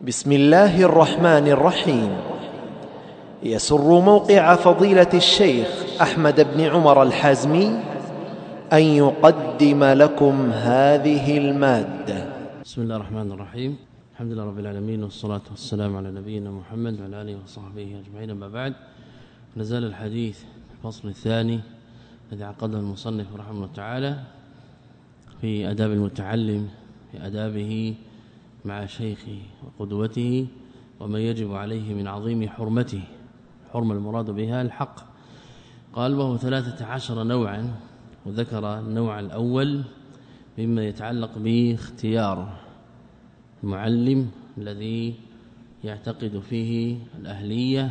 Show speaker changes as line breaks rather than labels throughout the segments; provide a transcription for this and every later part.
بسم الله الرحمن الرحيم يسر موقع فضيله الشيخ احمد بن عمر الحازمي ان يقدم لكم هذه الماده
بسم الله الرحمن الرحيم الحمد لله رب العالمين والصلاه والسلام على نبينا محمد وعلى اله وصحبه اجمعين اما بعد نزال الحديث الفصل الثاني الذي عقده المصنف رحمه الله تعالى في اداب المتعلم في ادابه مع شيخه وقدوته وما يجب عليه من عظيم حرمته. حرمه المراد بها الحق. قال وهو ثلاثة عشر نوعا وذكر النوع الأول مما يتعلق باختيار المعلم الذي يعتقد فيه الأهلية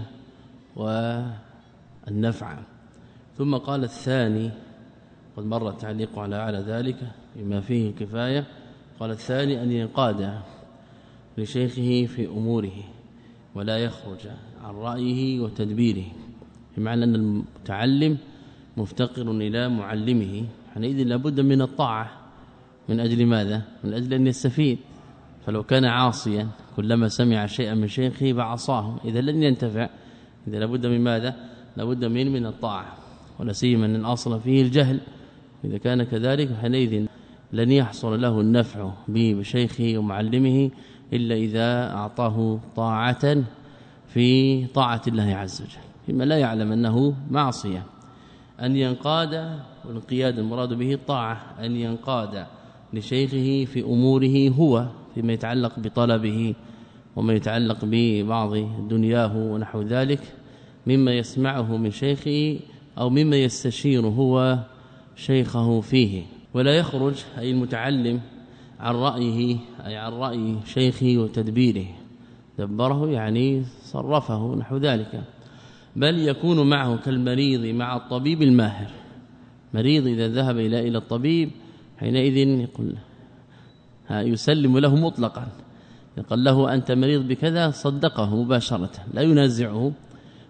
والنفع. ثم قال الثاني قد مر التعليق على على ذلك بما فيه كفاية قال الثاني أن ينقاد لشيخه في أموره ولا يخرج عن رأيه وتدبيره بمعنى أن المتعلم مفتقر إلى معلمه حينئذ لابد من الطاعة. من أجل ماذا؟ من أجل أن يستفيد. فلو كان عاصيا كلما سمع شيئا من شيخه فعصاه. إذا لن ينتفع. إذا لابد من ماذا؟ لابد من من الطاعة. ولا سيما أن الأصل فيه الجهل. إذا كان كذلك حينئذ لن يحصل له النفع بشيخه ومعلمه إلا إذا أعطاه طاعة في طاعة الله عز وجل. فيما لا يعلم أنه معصية. أن ينقاد والانقياد المراد به الطاعة أن ينقاد لشيخه في أموره هو فيما يتعلق بطلبه وما يتعلق ببعض دنياه ونحو ذلك مما يسمعه من شيخه أو مما يستشير هو شيخه فيه. ولا يخرج أي المتعلم عن رأيه أي عن رأي شيخه وتدبيره. دبره يعني صرفه نحو ذلك. بل يكون معه كالمريض مع الطبيب الماهر. مريض إذا ذهب إلى إلى الطبيب حينئذ يقول يسلم له مطلقا. يقول له أنت مريض بكذا؟ صدقه مباشرة لا ينازعه.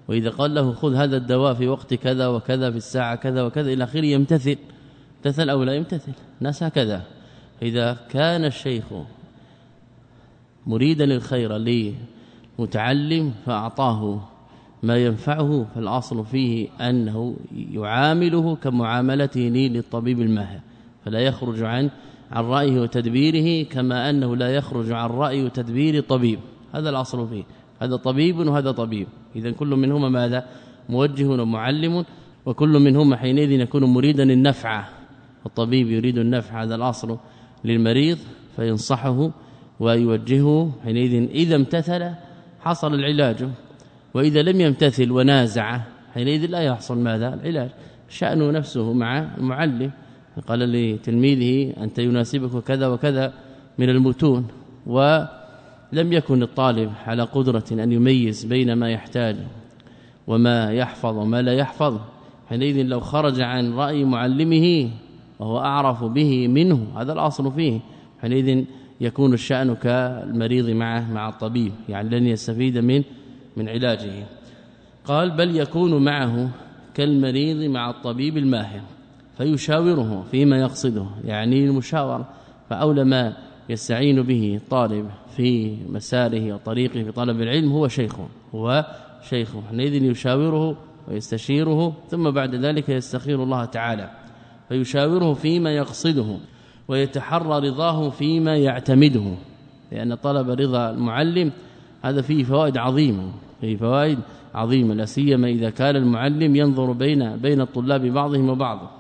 وإذا قال له خذ هذا الدواء في وقت كذا وكذا في الساعة كذا وكذا إلى آخره يمتثل. امتثل أو لا يمتثل؟ ناس هكذا إذا كان الشيخ مريدا للخير لمتعلم فأعطاه ما ينفعه فالأصل فيه أنه يعامله كمعاملته للطبيب الماهر فلا يخرج عن عن رأيه وتدبيره كما أنه لا يخرج عن رأي وتدبير طبيب. هذا الأصل فيه. هذا طبيب وهذا طبيب. اذا كل منهما ماذا؟ موجه ومعلم وكل منهما حينئذ يكون مريدا النفع الطبيب يريد النفع هذا الأصل للمريض فينصحه ويوجهه حينئذ إذا امتثل حصل العلاج. وإذا لم يمتثل ونازع حينئذ لا يحصل ماذا؟ العلاج. شأنه نفسه مع المعلم. قال لتلميذه أنت يناسبك كذا وكذا من المتون. ولم يكن الطالب على قدرة أن يميز بين ما يحتاج وما يحفظ وما لا يحفظ. حينئذ لو خرج عن رأي معلمه وهو أعرف به منه هذا الأصل فيه. حينئذ يكون الشأن كالمريض معه مع الطبيب يعني لن يستفيد من من علاجه. قال بل يكون معه كالمريض مع الطبيب الماهر فيشاوره فيما يقصده يعني المشاورة. فأولى ما يستعين به الطالب في مساره وطريقه في طلب العلم هو شيخه هو شيخه. حينئذ يشاوره ويستشيره ثم بعد ذلك يستخير الله تعالى. فيشاوره فيما يقصده ويتحرى رضاه فيما يعتمده. لأن طلب رضا المعلم هذا فيه فوائد عظيمة فيه فوائد عظيمة لا سيما إذا كان المعلم ينظر بين بين الطلاب بعضهم وبعض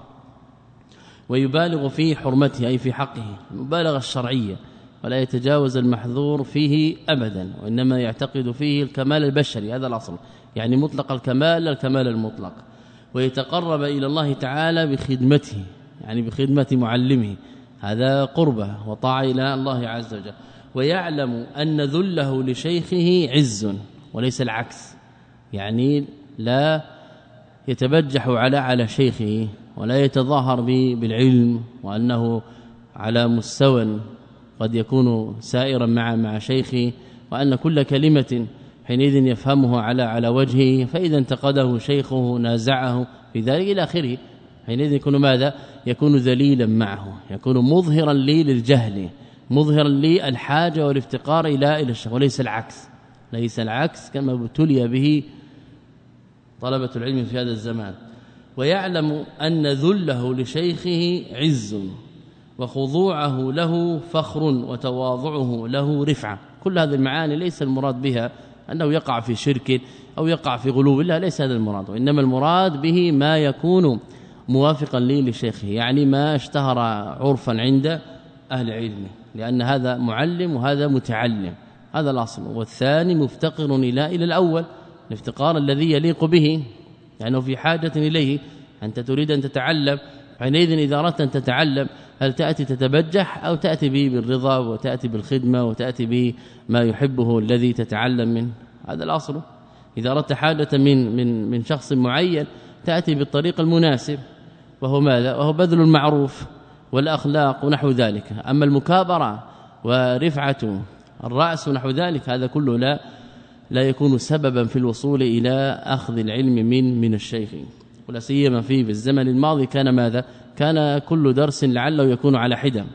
ويبالغ في حرمته أي في حقه المبالغة الشرعية ولا يتجاوز المحظور فيه ابدا وإنما يعتقد فيه الكمال البشري هذا الأصل. يعني مطلق الكمال الكمال المطلق. ويتقرب إلى الله تعالى بخدمته يعني بخدمة معلمه. هذا قربة وطاعة إلى الله عز وجل. ويعلم أن ذله لشيخه عز وليس العكس يعني لا يتبجح على على شيخه ولا يتظاهر بالعلم وأنه على مستوى قد يكون سائرا مع مع شيخه وأن كل كلمة حينئذ يفهمه على على وجهه فإذا انتقده شيخه نازعه في ذلك إلى آخره. حينئذ يكون ماذا؟ يكون ذليلا معه يكون مظهرا لي للجهل مظهرا للحاجه والافتقار إلى إلى الشيخ وليس العكس. ليس العكس كما ابتلي به طلبة العلم في هذا الزمان. ويعلم أن ذله لشيخه عز وخضوعه له فخر وتواضعه له رفعة. كل هذه المعاني ليس المراد بها أنه يقع في شرك أو يقع في غلو لا ليس هذا المراد وإنما المراد به ما يكون موافقا لي لشيخه يعني ما اشتهر عرفا عند أهل العلم لأن هذا معلم وهذا متعلم. هذا الأصل. والثاني مفتقر إلى إلى الأول الافتقار الذي يليق به لأنه في حاجة إليه أنت تريد أن تتعلم حينئذ إذا أردت أن تتعلم هل تأتي تتبجح أو تأتي به بالرضا وتأتي بالخدمة وتأتي به ما يحبه الذي تتعلم منه؟ هذا الأصل. إذا أردت حاجة من من من شخص معين تأتي بالطريق المناسب. وهو ماذا؟ وهو بذل المعروف والأخلاق ونحو ذلك. أما المكابرة ورفعة الرأس ونحو ذلك هذا كله لا لا يكون سببا في الوصول إلى أخذ العلم من من الشيخ ولا سيما في الزمن الماضي كان ماذا؟ كان كل درس لعله يكون على حده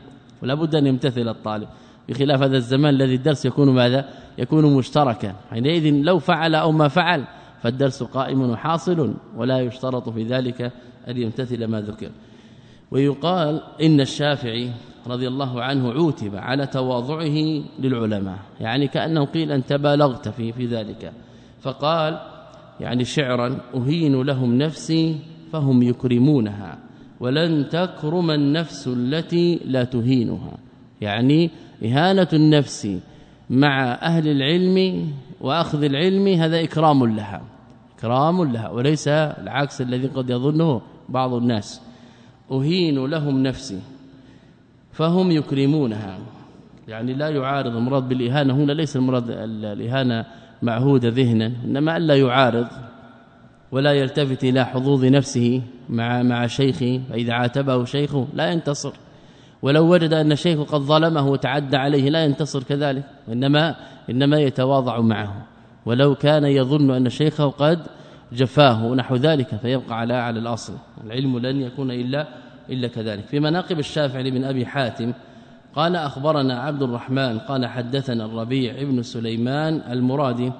ولا بد أن يمتثل الطالب. بخلاف هذا الزمان الذي الدرس يكون ماذا؟ يكون مشتركا. حينئذ لو فعل أو ما فعل فالدرس قائم وحاصل ولا يشترط في ذلك أن يمتثل ما ذكر. ويقال إن الشافعي رضي الله عنه عوتب على تواضعه للعلماء يعني كأنه قيل انت بالغت في في ذلك. فقال يعني شعرا أهين لهم نفسي فهم يكرمونها. ولن تكرم النفس التي لا تهينها. يعني إهانة النفس مع أهل العلم وأخذ العلم هذا إكرام لها. إكرام لها وليس العكس الذي قد يظنه بعض الناس. أهين لهم نفسي فهم يكرمونها. يعني لا يعارض المراد بالإهانة هنا ليس المراد الإهانة معهوده ذهنا إنما ألا يعارض ولا يلتفت إلى حظوظ نفسه مع مع شيخه فإذا عاتبه شيخه لا ينتصر. ولو وجد أن الشيخ قد ظلمه وتعدى عليه لا ينتصر كذلك انما إنما يتواضع معه. ولو كان يظن أن شيخه قد جفاه نحو ذلك فيبقى على على الأصل. العلم لن يكون إلا إلا كذلك. في مناقب الشافعي بن أبي حاتم قال أخبرنا عبد الرحمن قال حدثنا الربيع ابن سليمان المرادي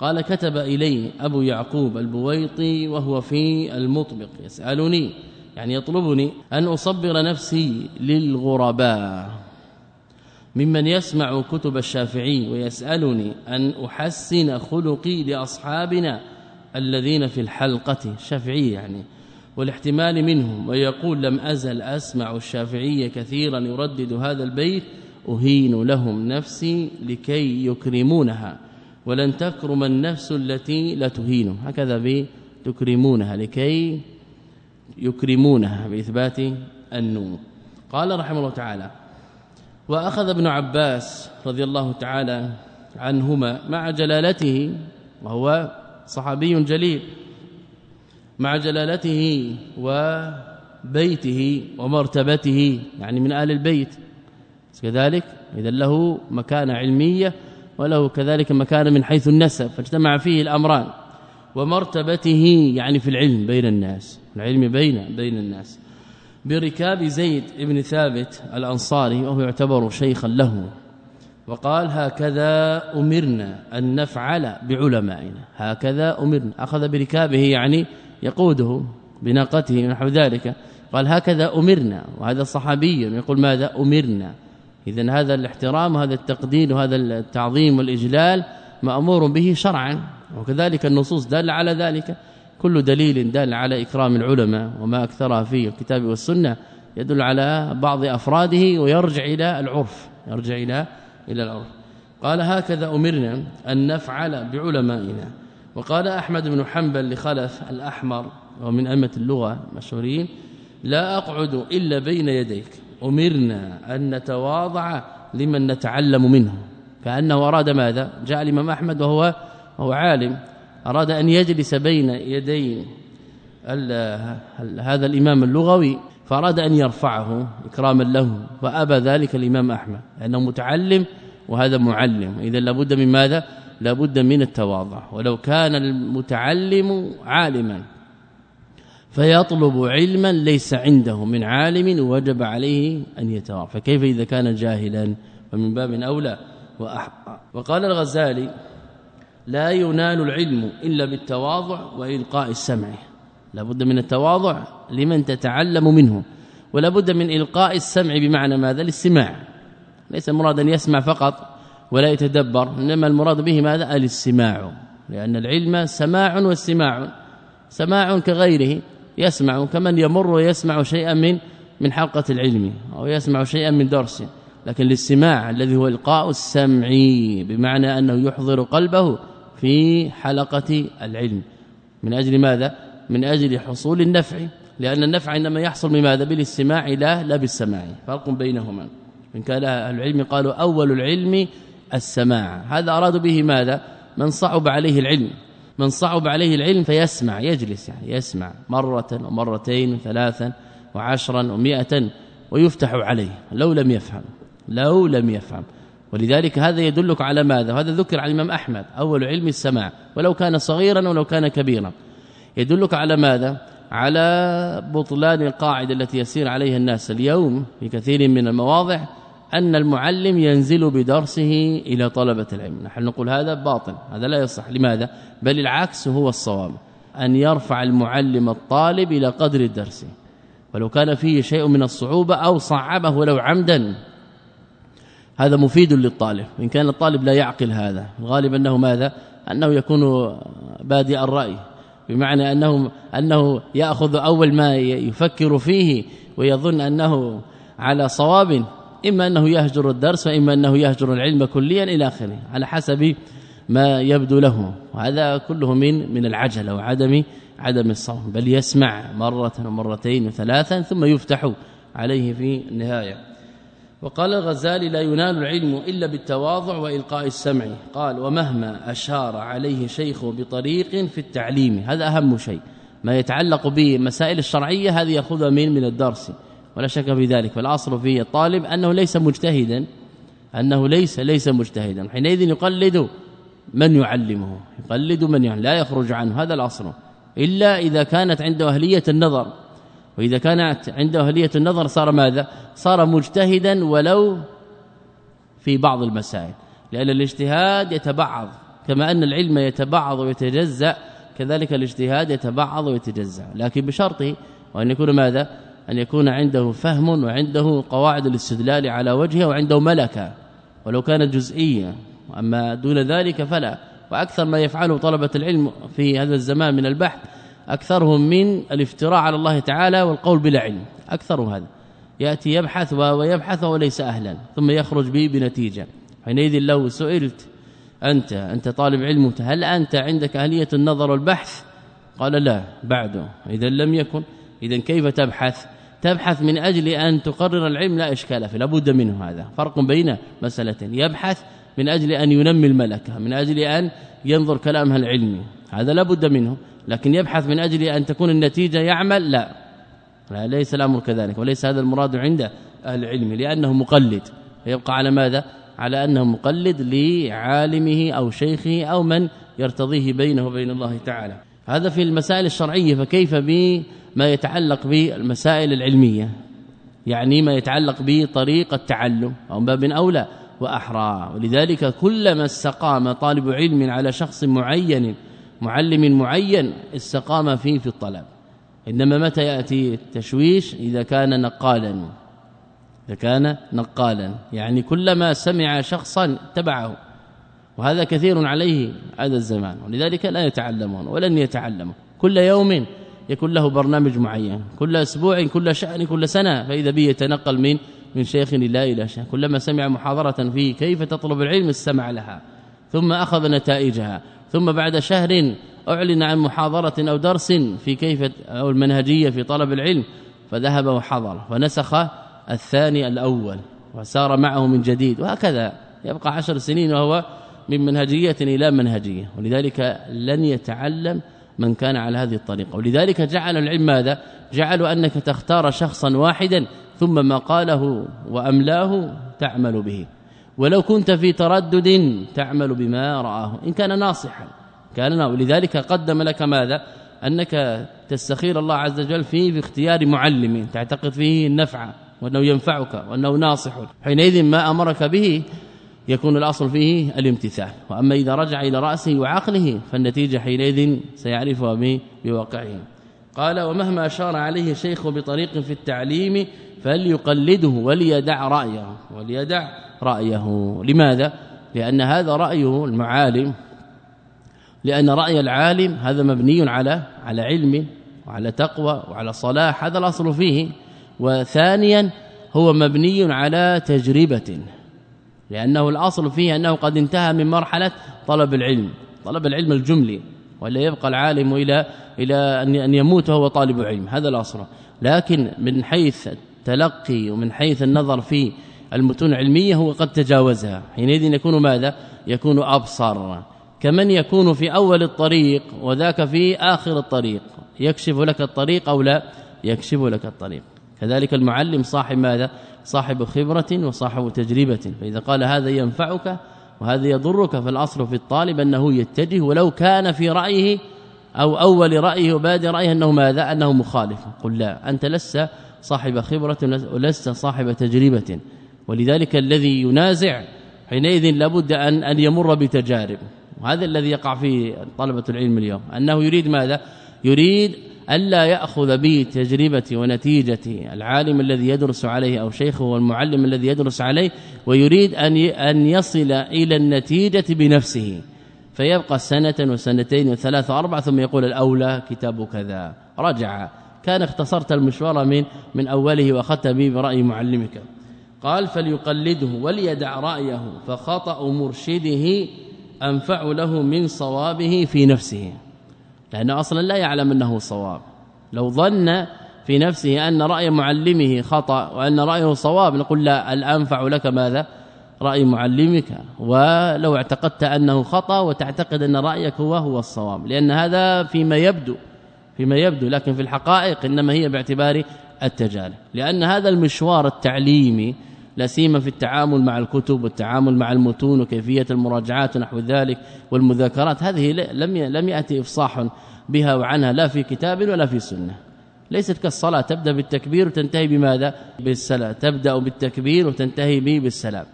قال كتب إلي أبو يعقوب البويطي وهو في المطبق يسألني يعني يطلبني أن أصبر نفسي للغرباء. ممن يسمع كتب الشافعي ويسألني أن أحسن خلقي لأصحابنا الذين في الحلقة الشافعي يعني والاحتمال منهم ويقول لم أزل أسمع الشافعي كثيرا يردد هذا البيت أهين لهم نفسي لكي يكرمونها. ولن تكرم النفس التي لا تهين. هكذا تكرمونها لكي يكرمونها بإثبات النون قال رحمه الله تعالى وأخذ ابن عباس رضي الله تعالى عنهما مع جلالته وهو صحابي جليل. مع جلالته وبيته ومرتبته يعني من آل البيت. كذلك اذا له مكانة علمية وله كذلك مكانة من حيث النسب فاجتمع فيه الأمران. ومرتبته يعني في العلم بين الناس العلم بين بين الناس. بركاب زيد بن ثابت الأنصاري وهو يعتبر شيخا له. وقال هكذا أمرنا أن نفعل بعلمائنا هكذا أمرنا. أخذ بركابه يعني يقوده بناقته نحو ذلك. قال هكذا أمرنا وهذا صحابي يقول ماذا أمرنا؟ اذا هذا الاحترام وهذا التقدير وهذا التعظيم والإجلال مأمور به شرعا وكذلك النصوص دالة على ذلك. كل دليل دال على إكرام العلماء وما أكثرها في الكتاب والسنة يدل على بعض أفراده ويرجع إلى العرف يرجع إلى إلى العرف. قال هكذا أمرنا أن نفعل بعلمائنا. وقال أحمد بن حنبل لخلف الأحمر ومن أئمة اللغة المشهورين لا أقعد إلا بين يديك أمرنا أن نتواضع لمن نتعلم منه. كأنه أراد ماذا؟ جاء الإمام أحمد وهو وهو عالم أراد أن يجلس بين يدي هذا الإمام اللغوي فأراد أن يرفعه إكراما له فأبى ذلك الإمام أحمد لأنه متعلم وهذا معلم. إذا لابد من ماذا؟ لابد من التواضع. ولو كان المتعلم عالما فيطلب علما ليس عنده. من عالم وجب عليه أن يتواضع. فكيف إذا كان جاهلا؟ فمن باب أولى وأحقى وقال الغزالي لا ينال العلم إلا بالتواضع وإلقاء السمع. لابد من التواضع لمن تتعلم منه. ولا بد من إلقاء السمع بمعنى ماذا؟ الاستماع. ليس المراد أن يسمع فقط ولا يتدبر إنما المراد به ماذا؟ الاستماع. لأن العلم سماع واستماع. سماع كغيره يسمع كمن يمر ويسمع شيئا من من حلقة العلم أو يسمع شيئا من درس. لكن الاستماع الذي هو إلقاء السمع بمعنى أنه يحضر قلبه في حلقة العلم. من أجل ماذا؟ من أجل حصول النفع. لأن النفع إنما يحصل بماذا؟ بالاستماع لا لا بالسماع فرق بينهما. من كان العلم قالوا أول العلم السماع. هذا ارادوا به ماذا؟ من صعب عليه العلم. من صعب عليه العلم فيسمع يجلس يعني يسمع مرة ومرتين وثلاثا وعشرا ومئة ويفتح عليه. لو لم يفهم لو لم يفهم. ولذلك هذا يدلك على ماذا؟ وهذا ذكر عن الإمام أحمد أول علم السماع. ولو كان صغيرا ولو كان كبيرا. يدلك على ماذا؟ على بطلان القاعدة التي يسير عليها الناس اليوم في كثير من المواضع أن المعلم ينزل بدرسه إلى طلبة العلم. نحن نقول هذا باطل هذا لا يصح. لماذا؟ بل العكس هو الصواب أن يرفع المعلم الطالب إلى قدر الدرس. ولو كان فيه شيء من الصعوبة أو صعبه ولو عمدا هذا مفيد للطالب. إن كان الطالب لا يعقل هذا الغالب أنه ماذا؟ أنه يكون بادئ الرأي بمعنى أنه, أنه يأخذ أول ما يفكر فيه ويظن أنه على صواب. إما أنه يهجر الدرس وإما أنه يهجر العلم كليا إلى آخره على حسب ما يبدو له. وهذا كله من من العجلة وعدم عدم الصوم. بل يسمع مرة ومرتين وثلاثا ثم يفتح عليه في النهاية. وقال الغزالي لا ينال العلم إلا بالتواضع وإلقاء السمع. قال ومهما أشار عليه شيخ بطريق في التعليم. هذا أهم شيء. ما يتعلق بمسائل الشرعية هذه يأخذها من من الدرس. ولا شك في ذلك. فالاصل في الطالب أنه ليس مجتهدا أنه ليس ليس مجتهدا. حينئذ يقلد من يعلمه يقلد من يعلم لا يخرج عنه. هذا الاصل إلا إذا كانت عنده أهلية النظر. وإذا كانت عنده أهلية النظر صار ماذا؟ صار مجتهدا ولو في بعض المسائل. لأن الاجتهاد يتبعض. كما أن العلم يتبعض ويتجزأ كذلك الاجتهاد يتبعض ويتجزأ. لكن بشرطه وأن يكون ماذا؟ أن يكون عنده فهم وعنده قواعد الاستدلال على وجهه وعنده ملكة ولو كانت جزئية. اما دون ذلك فلا. وأكثر ما يفعله طلبة العلم في هذا الزمان من البحث أكثرهم من الافتراء على الله تعالى والقول بلا علم. أكثر هذا. يأتي يبحث ويبحث وليس أهلا. ثم يخرج به بنتيجة. حينئذ لو سئلت أنت أنت طالب علم هل أنت عندك أهلية النظر والبحث؟ قال لا بعده اذا لم يكن. اذا كيف تبحث؟ تبحث من أجل أن تقرر العلم لا إشكال فيه لابد منه هذا. فرق بين مسألتين يبحث من أجل أن ينمي الملكة من أجل أن ينظر كلامها العلمي هذا لابد منه. لكن يبحث من أجل أن تكون النتيجة يعمل لا. لا ليس الأمر كذلك وليس هذا المراد عند أهل العلم لأنه مقلد. فيبقى على ماذا؟ على أنه مقلد لعالمه أو شيخه أو من يرتضيه بينه وبين الله تعالى. هذا في المسائل الشرعية فكيف بما يتعلق بالمسائل العلمية يعني ما يتعلق بطريقة التعلم أو باب أولى وأحرى. ولذلك كلما استقام طالب علم على شخص معين معلم معين استقام فيه في الطلب. إنما متى يأتي التشويش؟ إذا كان نقالا. إذا كان نقالا. يعني كلما سمع شخصا تبعه وهذا كثير عليه هذا الزمان. ولذلك لا يتعلمون ولن يتعلموا. كل يوم يكون له برنامج معين كل أسبوع كل شهر كل سنة. فإذا به يتنقل من من شيخ إلى إلى شيخ. كلما سمع محاضرة في كيف تطلب العلم استمع لها ثم أخذ نتائجها ثم بعد شهر أعلن عن محاضرة أو درس في كيف أو المنهجية في طلب العلم. فذهب وحضر فنسخ الثاني الأول وسار معه من جديد. وهكذا يبقى عشر سنين وهو من منهجية إلى منهجية. ولذلك لن يتعلم من كان على هذه الطريقة. ولذلك جعل العلم ماذا؟ جعلوا أنك تختار شخصا واحدا ثم ما قاله وأملاه تعمل به. ولو كنت في تردد تعمل بما رآه. إن كان ناصحا كان ولذلك قدم لك ماذا؟ أنك تستخير الله عز وجل فيه في اختيار معلم. تعتقد فيه النفع وأنه ينفعك وأنه ناصح. حينئذ ما أمرك به يكون الأصل فيه الامتثال. وأما إذا رجع إلى رأسه وعقله فالنتيجة حينئذ سيعرفها بواقعه. قال ومهما أشار عليه الشيخ بطريق في التعليم فليقلده وليدع رأيه. وليدع رأيه. لماذا؟ لأن هذا رأيه المعالم. لأن رأي العالم هذا مبني على على علم وعلى تقوى وعلى صلاح. هذا الأصل فيه. وثانيا هو مبني على تجربة. لأنه الأصل فيه أنه قد انتهى من مرحلة طلب العلم طلب العلم الجملي ولا يبقى العالم إلى إلى أن يموت وهو طالب علم هذا الأصل. لكن من حيث التلقي ومن حيث النظر في المتون العلمية هو قد تجاوزها. حينئذ يكون ماذا؟ يكون أبصر. كمن يكون في أول الطريق وذاك في آخر الطريق يكشف لك الطريق أو لا؟ يكشف لك الطريق. كذلك المعلم صاحب ماذا؟ صاحب خبرة وصاحب تجربة. فإذا قال هذا ينفعك وهذا يضرك فالأصل في الطالب أنه يتجه ولو كان في رأيه أو أول رأيه وبادئ رأيه أنه ماذا؟ أنه مخالف. قل لا أنت لست صاحب خبرة ولست صاحب تجربة. ولذلك الذي ينازع حينئذ لابد أن أن يمر بتجارب. وهذا الذي يقع فيه طلبة العلم اليوم أنه يريد ماذا؟ يريد ألا يأخذ بتجربه ونتيجه العالم الذي يدرس عليه أو شيخه والمعلم الذي يدرس عليه ويريد أن أن يصل إلى النتيجة بنفسه. فيبقى سنة وسنتين وثلاث واربع ثم يقول الأولى كتاب كذا. رجع. كان اختصرت المشوار من من أوله وأخذت به برأي معلمك. قال فليقلده وليدع رأيه فخطأ مرشده أنفع له من صوابه في نفسه. لأنه أصلا لا يعلم أنه صواب. لو ظن في نفسه أن رأي معلمه خطأ وأن رأيه صواب نقول لا الأنفع لك ماذا؟ رأي معلمك. ولو اعتقدت أنه خطأ وتعتقد أن رأيك هو هو الصواب. لأن هذا فيما يبدو فيما يبدو. لكن في الحقائق إنما هي باعتبار التجارب. لأن هذا المشوار التعليمي لا سيما في التعامل مع الكتب والتعامل مع المتون وكيفية المراجعات ونحو ذلك والمذاكرات هذه لم لم يأتي إفصاح بها وعنها لا في كتاب ولا في سنة. ليست كالصلاة تبدأ بالتكبير وتنتهي بماذا؟ بالسلام. تبدأ بالتكبير وتنتهي به بالسلام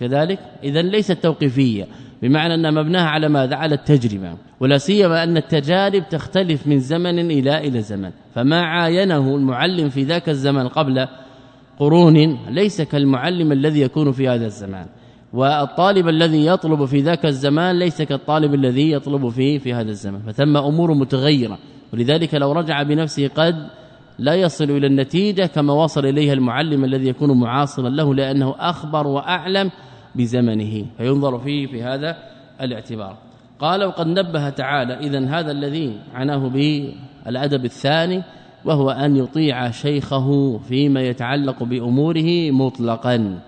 كذلك اذا ليست توقيفية بمعنى أن مبناها على ماذا؟ على التجربة. ولا سيما أن التجارب تختلف من زمن إلى إلى زمن. فما عاينه المعلم في ذاك الزمن قبل قرون ليس كالمعلم الذي يكون في هذا الزمان. والطالب الذي يطلب في ذاك الزمان ليس كالطالب الذي يطلب فيه في هذا الزمان. فثم أمور متغيرة. ولذلك لو رجع بنفسه قد لا يصل إلى النتيجة كما وصل إليها المعلم الذي يكون معاصرا له لأنه أخبر وأعلم بزمنه. فينظر فيه في هذا الاعتبار. قال وقد نبه تعالى. اذا هذا الذي عناه به الادب الثاني وهو أن يطيع شيخه فيما يتعلق بأموره مطلقا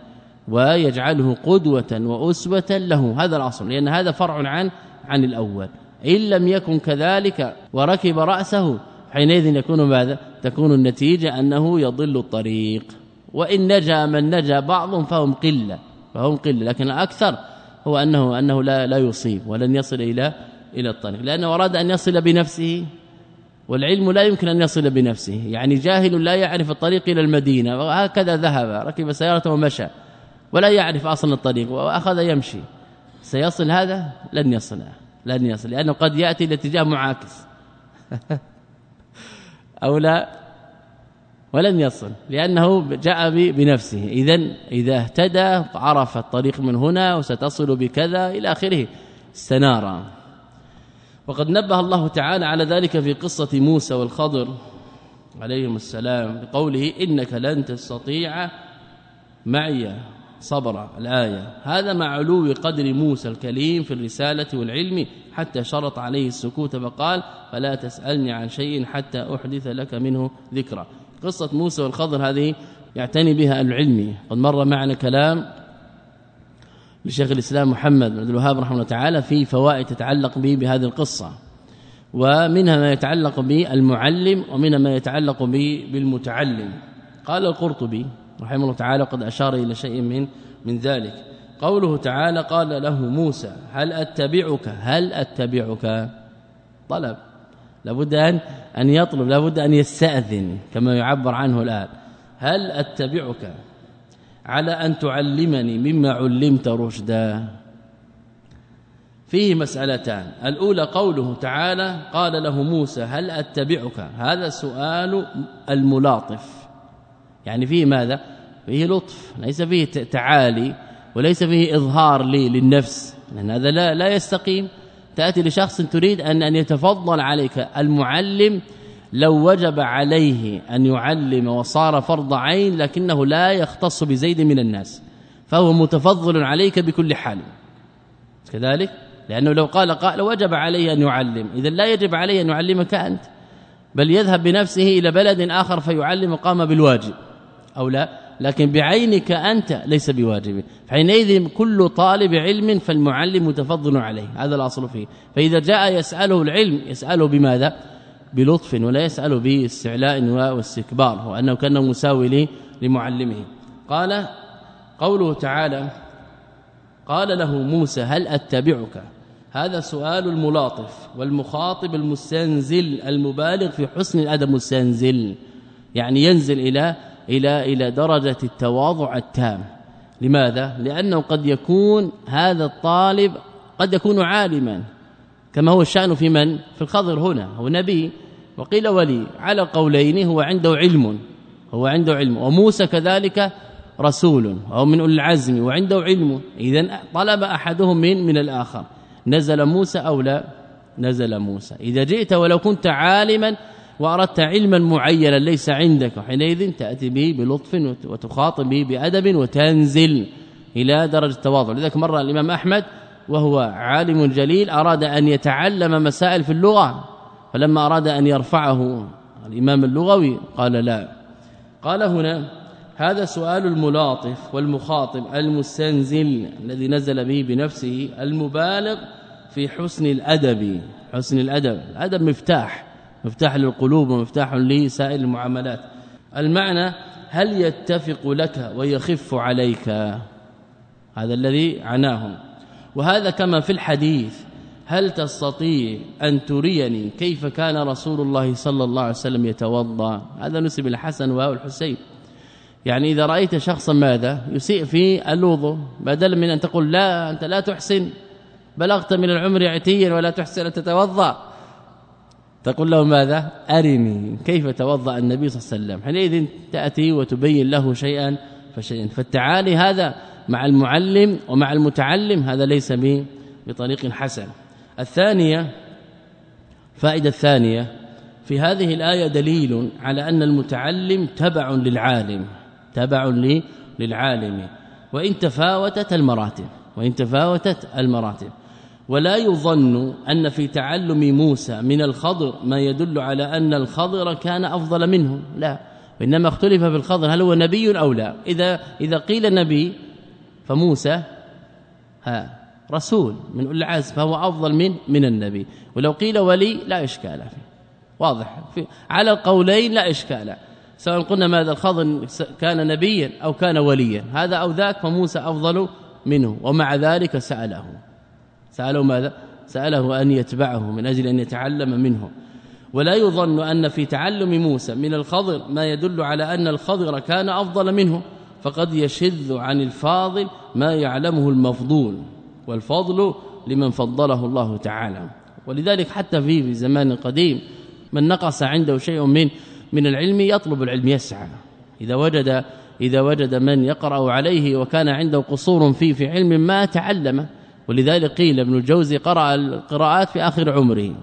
ويجعله قدوة وأسوة له. هذا الأصل لأن هذا فرع عن عن الأول. إن لم يكن كذلك وركب رأسه حينئذ يكون ماذا؟ تكون النتيجة أنه يضل الطريق. وإن نجا من نجا بعضهم فهم قلة فهم قلة. لكن الأكثر هو أنه أنه لا لا يصيب ولن يصل إلى إلى الطريق. لأنه أراد أن يصل بنفسه والعلم لا يمكن أن يصل بنفسه يعني جاهل لا يعرف الطريق إلى المدينة وهكذا ذهب ركب سيارته ومشى ولا يعرف أصلا الطريق وأخذ يمشي. سيصل هذا؟ لن يصل لن يصل لأنه قد يأتي لاتجاه معاكس. أو لا؟ ولن يصل لأنه جاء بنفسه. اذا إذا اهتدى عرف الطريق من هنا وستصل بكذا إلى آخره. استنار وقد نبه الله تعالى على ذلك في قصة موسى والخضر عليهم السلام بقوله إنك لن تستطيع معي صبر الآية. هذا مع علو قدر موسى الكليم في الرسالة والعلم حتى شرط عليه السكوت فقال فلا تسألني عن شيء حتى أحدث لك منه ذكرى. قصة موسى والخضر هذه يعتني بها العلم. قد مر معنا كلام لشيخ الإسلام محمد بن عبد الوهاب رحمه الله تعالى في فوائد تتعلق به بهذه القصة ومنها ما يتعلق بالمعلم ومنها ما يتعلق بالمتعلم. قال القرطبي رحمه الله تعالى قد أشار إلى شيء من من ذلك. قوله تعالى قال له موسى هل أتبعك؟ هل أتبعك؟ طلب. لابد أن أن يطلب لابد أن يستأذن كما يعبر عنه الآن. هل أتبعك؟ على أن تعلمني مما علمت رشدا. فيه مسألتان. الأولى قوله تعالى قال له موسى هل أتبعك؟ هذا سؤال الملاطف. يعني فيه ماذا؟ فيه لطف ليس فيه تعالي وليس فيه إظهار لي للنفس. لأن هذا لا, لا يستقيم. تأتي لشخص تريد أن, أن يتفضل عليك المعلم لو وجب عليه أن يعلم وصار فرض عين لكنه لا يختص بزيد من الناس فهو متفضل عليك بكل حال. كذلك؟ لأنه لو قال قال وجب عليه أن يعلم. إذا لا يجب عليه أن يعلمك أنت بل يذهب بنفسه إلى بلد آخر فيعلم قام بالواجب. أو لا؟ لكن بعينك أنت ليس بواجب. حينئذ كل طالب علم فالمعلم متفضل عليه. هذا الأصل فيه. فإذا جاء يسأله العلم يسأله بماذا؟ بلطف ولا يسأل باستعلاء واستكبار وانه كان مساوي لمعلمه. قال قوله تعالى قال له موسى هل أتبعك؟ هذا سؤال الملاطف والمخاطب المستنزل المبالغ في حسن الأدب مستنزل يعني ينزل إلى إلى إلى درجة التواضع التام. لماذا؟ لأنه قد يكون هذا الطالب قد يكون عالما. كما هو الشأن في من؟ في الخضر هنا هو نبي. وقيل ولي على قولين هو عنده علم هو عنده علم. وموسى كذلك رسول أو من أولي العزم وعنده علم. اذا طلب أحدهم من من الآخر. نزل موسى أو لا؟ نزل موسى. إذا جئت ولو كنت عالما وأردت علما معينا ليس عندك حينئذ تأتي به بلطف وتخاطب به بأدب وتنزل إلى درجة التواضع. لذلك مره الإمام أحمد وهو عالم جليل أراد أن يتعلم مسائل في اللغة فلما أراد أن يرفعه الإمام اللغوي قال لا. قال هنا هذا سؤال الملاطف والمخاطب المستنزل الذي نزل به بنفسه المبالغ في حسن الأدب. حسن الأدب الأدب مفتاح مفتاح للقلوب ومفتاح لسائر المعاملات. المعنى هل يتفق لك ويخف عليك؟ هذا الذي عناه وهذا كما في الحديث هل تستطيع أن تريني كيف كان رسول الله صلى الله عليه وسلم يتوضأ؟ هذا نسب الحسن والحسين يعني إذا رأيت شخصا ماذا؟ يسيء في الوضوء بدل من أن تقول لا أنت لا تحسن. بلغت من العمر عتيا ولا تحسن أن تتوضأ. تقول له ماذا؟ أرني كيف توضأ النبي صلى الله عليه وسلم. حينئذ تأتي وتبين له شيئا فشيئا. فالتعالي هذا مع المعلم ومع المتعلم هذا ليس بطريق حسن. الثانية فائدة الثانية في هذه الآية دليل على أن المتعلم تبع للعالم تبع للعالم. وإن تفاوتت المراتب وإن تفاوتت المراتب. ولا يظن أن في تعلم موسى من الخضر ما يدل على أن الخضر كان أفضل منه لا. وإنما اختلف في الخضر هل هو نبي أو لا. إذا, إذا قيل نبي فموسى ها رسول من أولي العزم فهو أفضل من من النبي. ولو قيل ولي لا إشكال فيه. واضح. في على القولين لا إشكال. سواء قلنا ماذا الخضر كان نبيا أو كان وليا. هذا أو ذاك فموسى أفضل منه. ومع ذلك سأله. سأله ماذا؟ سأله أن يتبعه من أجل أن يتعلم منه. ولا يظن أن في تعلم موسى من الخضر ما يدل على أن الخضر كان أفضل منه. فقد يشذ عن الفاضل ما يعلمه المفضول والفضل لمن فضله الله تعالى. ولذلك حتى في في زمان قديم من نقص عنده شيء من من العلم يطلب العلم يسعى. إذا وجد إذا وجد من يقرأ عليه وكان عنده قصور فيه في علم ما تعلم ولذلك قيل ابن الجوزي قرأ القراءات في آخر عمره.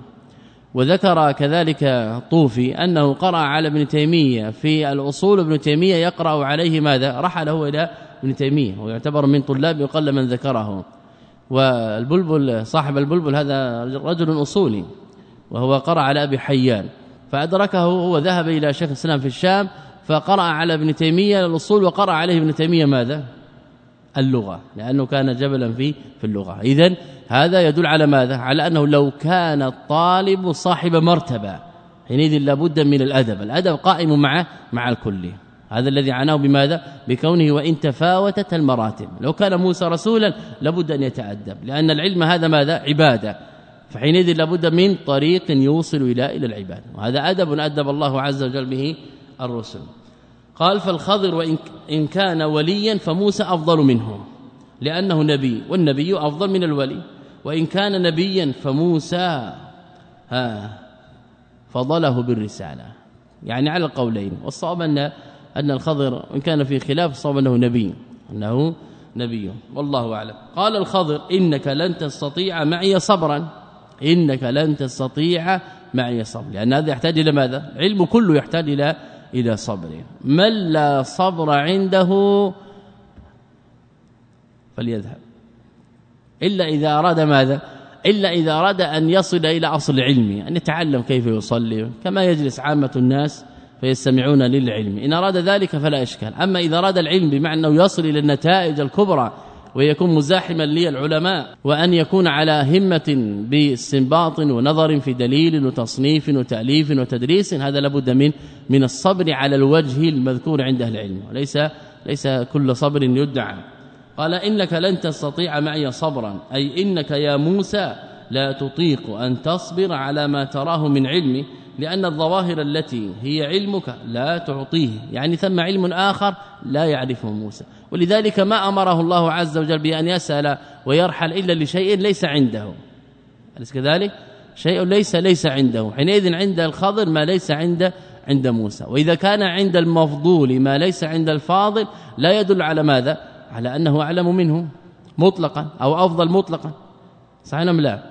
وذكر كذلك طوفي أنه قرأ على ابن تيمية في الأصول. ابن تيمية يقرأ عليه ماذا؟ رحل هو إلى ابن تيمية ويعتبر من طلاب يقل من ذكره. والبلبل صاحب البلبل هذا رجل أصولي وهو قرأ على أبي حيان. فأدركه هو ذهب إلى شيخ الإسلام في الشام فقرأ على ابن تيمية الأصول وقرأ عليه ابن تيمية ماذا؟ اللغة لأنه كان جبلا في في اللغة. اذا هذا يدل على ماذا؟ على أنه لو كان الطالب صاحب مرتبة حينئذ لابد من الأدب. الأدب قائم مع مع الكل. هذا الذي عناه بماذا؟ بكونه وإن تفاوتت المراتب. لو كان موسى رسولا لابد أن يتأدب لأن العلم هذا ماذا؟ عبادة. فحينئذ لابد من طريق يوصل إلى إلى العبادة. وهذا أدب أدب الله عز وجل به الرسل. قال فالخضر وإن إن كان وليا فموسى أفضل منه لأنه نبي والنبي أفضل من الولي وإن كان نبيا فموسى ها فضله بالرسالة. يعني على القولين والصواب أن أن الخضر إن كان في خلاف الصواب أنه نبي أنه نبي والله أعلم. قال الخضر إنك لن تستطيع معي صبرا إنك لن تستطيع معي صبر. لأن هذا يحتاج إلى ماذا؟ العلم كله يحتاج إلى إلى صبر من لا صبر عنده فليذهب. إلا إذا أراد ماذا؟ إلا إذا أراد أن يصل إلى أصل علمه أن يتعلم كيف يصلي. كما يجلس عامة الناس فيستمعون للعلم. إن أراد ذلك فلا إشكال. أما إذا أراد العلم بمعنى أنه يصل إلى النتائج الكبرى ويكون مزاحما للعلماء وأن يكون على همة باستنباط ونظر في دليل وتصنيف وتأليف وتدريس هذا لابد من من الصبر على الوجه المذكور عند أهل العلم. وليس ليس كل صبر يدعى. قال إنك لن تستطيع معي صبرا أي إنك يا موسى لا تطيق أن تصبر على ما تراه من علمي لأن الظواهر التي هي علمك لا تعطيه. يعني ثم علم آخر لا يعرفه موسى. ولذلك ما أمره الله عز وجل بأن يسأل ويرحل إلا لشيء ليس عنده. أليس كذلك؟ شيء ليس ليس عنده. حينئذ عند الخضر ما ليس عند عند موسى. وإذا كان عند المفضول ما ليس عند الفاضل لا يدل على ماذا؟ على أنه أعلم منه مطلقا أو أفضل مطلقا. صحيح أم لا؟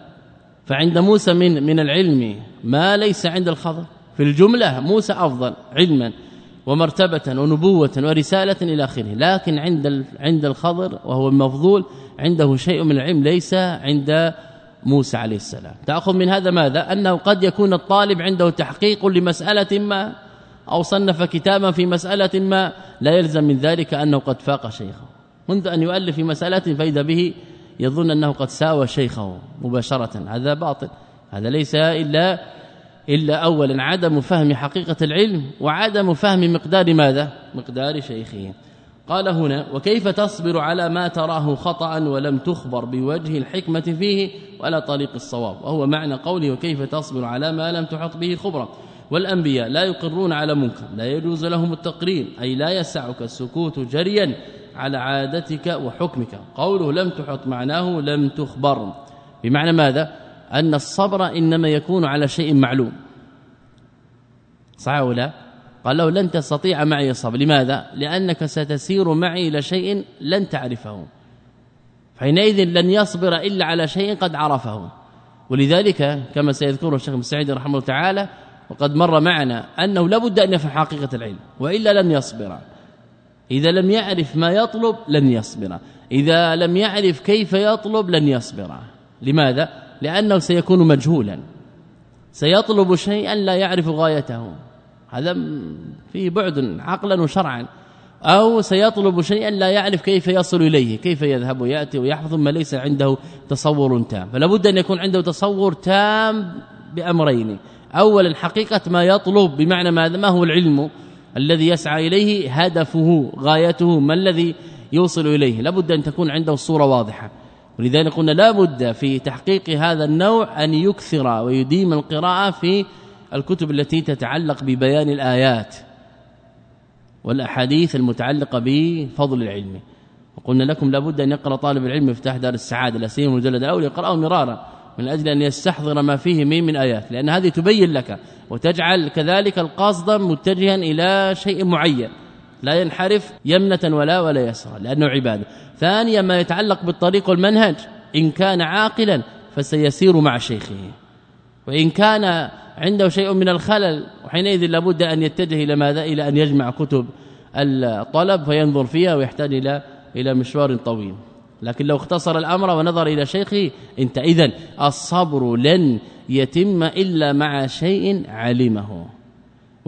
فعند موسى من من العلم ما ليس عند الخضر. في الجملة موسى أفضل علما. ومرتبة ونبوة ورسالة إلى آخره. لكن عند عند الخضر وهو المفضول عنده شيء من العلم ليس عند موسى عليه السلام. تأخذ من هذا ماذا؟ أنه قد يكون الطالب عنده تحقيق لمسألة ما أو صنف كتابا في مسألة ما لا يلزم من ذلك أنه قد فاق شيخه. منذ أن يؤلف في مسألة فإذا به يظن أنه قد ساوى شيخه مباشرة. هذا باطل. هذا ليس إلا إلا اولا عدم فهم حقيقة العلم وعدم فهم مقدار ماذا؟ مقدار شيخه. قال هنا وكيف تصبر على ما تراه خطا ولم تخبر بوجه الحكمة فيه ولا طريق الصواب؟ وهو معنى قوله وكيف تصبر على ما لم تحط به الخبرة والأنبياء لا يقرون على منكر لا يجوز لهم التقرير أي لا يسعك السكوت جريا على عادتك وحكمك. قوله لم تحط معناه لم تخبر بمعنى ماذا؟ أن الصبر إنما يكون على شيء معلوم. صح ولا قال له لن تستطيع معي الصبر. لماذا؟ لأنك ستسير معي إلى شيء لن تعرفه. حينئذ لن يصبر إلا على شيء قد عرفه. ولذلك كما سيذكره الشيخ مسعود رحمه الله تعالى وقد مر معنا أنه لابد أن يفهم حقيقة العلم وإلا لن يصبر. إذا لم يعرف ما يطلب لن يصبر. إذا لم يعرف كيف يطلب لن يصبر. لماذا؟ لأنه سيكون مجهولا. سيطلب شيئا لا يعرف غايته. هذا فيه بعد عقلا وشرعا. أو سيطلب شيئا لا يعرف كيف يصل إليه كيف يذهب ويأتي ويحفظ ما ليس عنده تصور تام. فلا بد أن يكون عنده تصور تام بأمرين. اولا حقيقة ما يطلب بمعنى ماذا؟ ما هو العلم الذي يسعى إليه؟ هدفه غايته ما الذي يوصل إليه؟ لابد أن تكون عنده الصورة واضحة. ولذلك قلنا لا بد في تحقيق هذا النوع أن يكثر ويديم القراءة في الكتب التي تتعلق ببيان الآيات والأحاديث المتعلقة بفضل العلم. وقلنا لكم لابد أن يقرأ طالب العلم مفتاح دار السعادة لا سيما المجلد الأول يقرأه مرارا من أجل أن يستحضر ما فيه من من آيات لأن هذه تبين لك وتجعل كذلك القصد متجها إلى شيء معين. لا ينحرف يمنة ولا ولا يسرا لأنه عبادة. ثانيا ما يتعلق بالطريق والمنهج إن كان عاقلا فسيسير مع شيخه. وإن كان عنده شيء من الخلل وحينئذ لابد أن يتجه إلى ماذا؟ إلى أن يجمع كتب الطلب فينظر فيها ويحتاج إلى إلى مشوار طويل. لكن لو اختصر الأمر ونظر إلى شيخه انت اذا الصبر لن يتم إلا مع شيء علمه.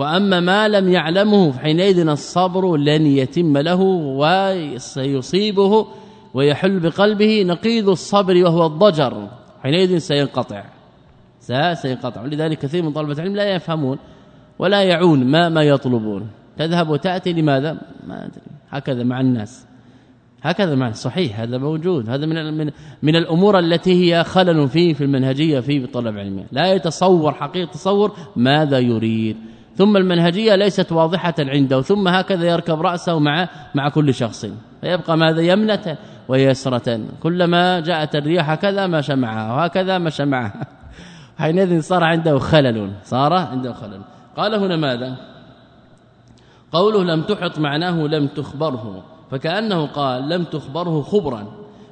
وأما ما لم يعلمه حينئذ الصبر لن يتم له وسيصيبه ويحل بقلبه نقيض الصبر وهو الضجر. حينئذ سينقطع. سينقطع. ولذلك كثير من طلبة العلم لا يفهمون ولا يعون ما ما يطلبون. تذهب وتأتي لماذا؟ ما أدري. هكذا مع الناس. هكذا مع صحيح. هذا موجود. هذا من من, من الأمور التي هي خلل فيه في المنهجية في طلب العلم. لا يتصور حقيقة تصور ماذا يريد. ثم المنهجية ليست واضحة عنده ثم هكذا يركب رأسه مع مع كل شخص. فيبقى ماذا؟ يمنة ويسرة. كلما جاءت الرياح كذا مشى معها وهكذا مشى معها حينئذ صار عنده خلل صار عنده خلل. قال هنا ماذا؟ قوله لم تحط معناه لم تخبره فكأنه قال لم تخبره خبرا.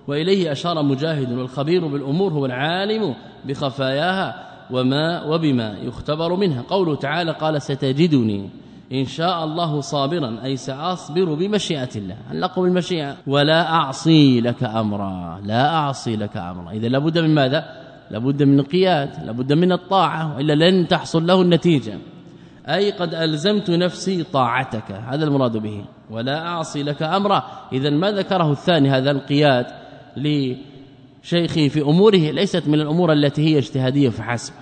وإليه أشار مجاهد والخبير بالأمور هو العالم بخفاياها. وما وبما يختبر منها. قوله تعالى قال ستجدني إن شاء الله صابرا أي سأصبر بمشيئة الله. علقوا بالمشيئة. ولا أعصي لك أمرا. لا أعصي لك أمرا. إذا لابد من ماذا؟ لابد من القياد لابد من الطاعة وإلا لن تحصل له النتيجة. أي قد ألزمت نفسي طاعتك. هذا المراد به. ولا أعصي لك أمرا. إذا ما ذكره الثاني هذا القياد لشيخي في أموره ليست من الأمور التي هي اجتهادية فحسب.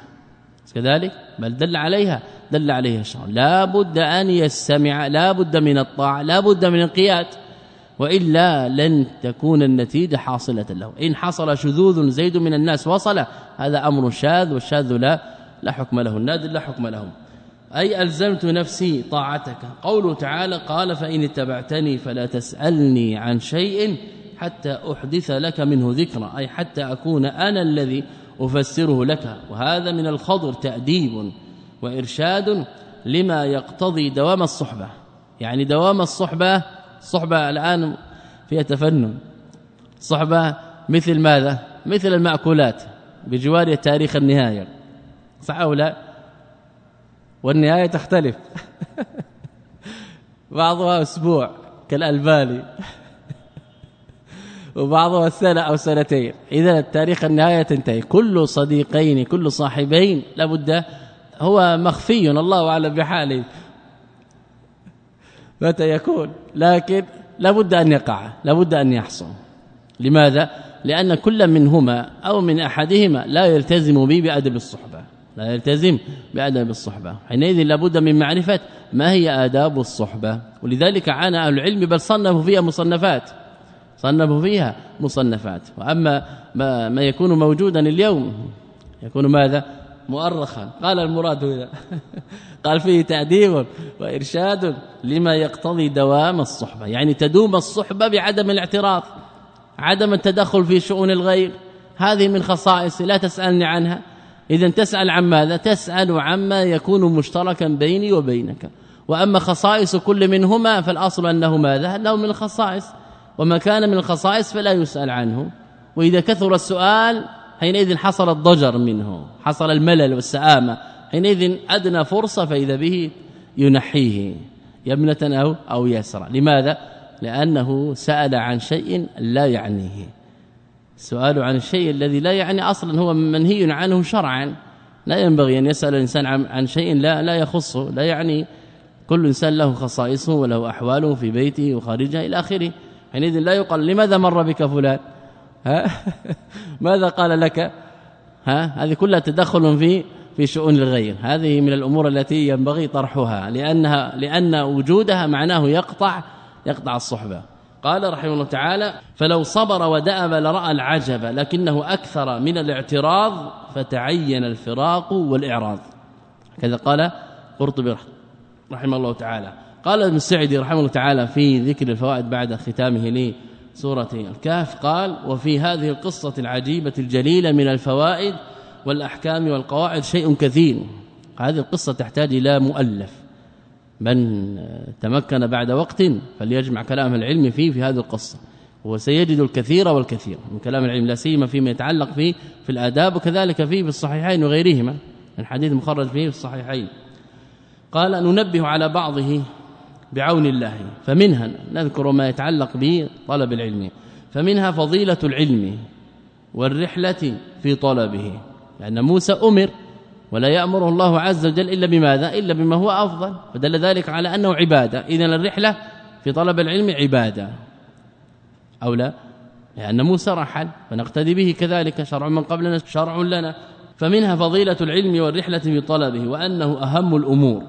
كذلك؟ بل دل عليها دل عليها الشرع. لا بد أن يستمع لا بد من الطاعة لا بد من القياد وإلا لن تكون النتيجة حاصلة له. إن حصل شذوذ زيد من الناس وصل هذا أمر شاذ والشاذ لا لا حكم له. النادر لا حكم لهم. أي ألزمت نفسي طاعتك؟ قوله تعالى قال فإن اتبعتني فلا تسألني عن شيء حتى أحدث لك منه ذكرى أي حتى أكون أنا الذي أفسره لك. وهذا من الخضر تأديب وإرشاد لما يقتضي دوام الصحبة. يعني دوام الصحبة الصحبة الآن فيها تفنن. صحبة مثل ماذا؟ مثل المأكولات بجوار تاريخ النهاية. صح أو لا والنهاية تختلف. بعضها أسبوع كالألباني وبعضها سنه أو سنتين. إذا التاريخ النهاية تنتهي. كل صديقين كل صاحبين لابد هو مخفي الله أعلم بحاله. متى يكون؟ لكن لابد أن يقع لابد أن يحصل. لماذا؟ لأن كل منهما أو من أحدهما لا يلتزم به بأدب الصحبة. لا يلتزم بأدب الصحبة. حينئذ لابد من معرفة ما هي آداب الصحبة. ولذلك عانى أهل العلم بل صنفوا فيها مصنفات. صنفوا فيها مصنفات. وأما ما, ما يكون موجودا اليوم يكون ماذا؟ مؤرخا. قال المراد هنا. قال فيه تأديب وإرشاد لما يقتضي دوام الصحبة. يعني تدوم الصحبة بعدم الاعتراض عدم التدخل في شؤون الغير. هذه من خصائص لا تسألني عنها. إذا تسأل عن ماذا؟ تسأل عما يكون مشتركا بيني وبينك. وأما خصائص كل منهما فالأصل أنه ماذا؟ أنه من الخصائص. وما كان من الخصائص فلا يسأل عنه. وإذا كثر السؤال حينئذ حصل الضجر منه حصل الملل والسآمة. حينئذ أدنى فرصة فإذا به ينحيه يمنة أو, أو يسرى. لماذا؟ لأنه سأل عن شيء لا يعنيه. السؤال عن الشيء الذي لا يعني أصلا هو منهي عنه شرعا. لا ينبغي أن يسأل الإنسان عن شيء لا لا يخصه لا يعني كل إنسان له خصائصه وله أحواله في بيته وخارجه إلى آخره. حينئذ لا يقال لماذا مر بك فلان؟ ها؟ ماذا قال لك؟ ها؟ هذه كلها تدخل في في شؤون الغير. هذه من الأمور التي ينبغي طرحها لأنها لأن وجودها معناه يقطع يقطع الصحبة. قال رحمه الله تعالى فلو صبر ودأب لرأى العجب لكنه أكثر من الاعتراض فتعين الفراق والإعراض. كذا قال قرطبي رحمه الله تعالى. قال ابن السعدي رحمه الله تعالى في ذكر الفوائد بعد ختامه لسوره الكهف قال وفي هذه القصة العجيبة الجليلة من الفوائد والأحكام والقواعد شيء كثير هذه القصة تحتاج إلى مؤلف. من تمكن بعد وقت فليجمع كلام العلم فيه في هذه القصة. وسيجد الكثير والكثير. من كلام العلم لا سيما فيما يتعلق فيه في الآداب وكذلك فيه في الصحيحين وغيرهما. الحديث مخرج فيه في الصحيحين. قال ننبه على بعضه بعون الله فمنها نذكر ما يتعلق بطلب العلم فمنها فضيلة العلم والرحلة في طلبه لأن موسى أمر ولا يأمره الله عز وجل إلا بماذا؟ إلا بما هو أفضل فدل ذلك على أنه عبادة. إذن الرحلة في طلب العلم عبادة. أو لا؟ لأن موسى رحل فنقتدي به كذلك شرع من قبلنا شرع لنا. فمنها فضيلة العلم والرحلة في طلبه وأنه أهم الأمور.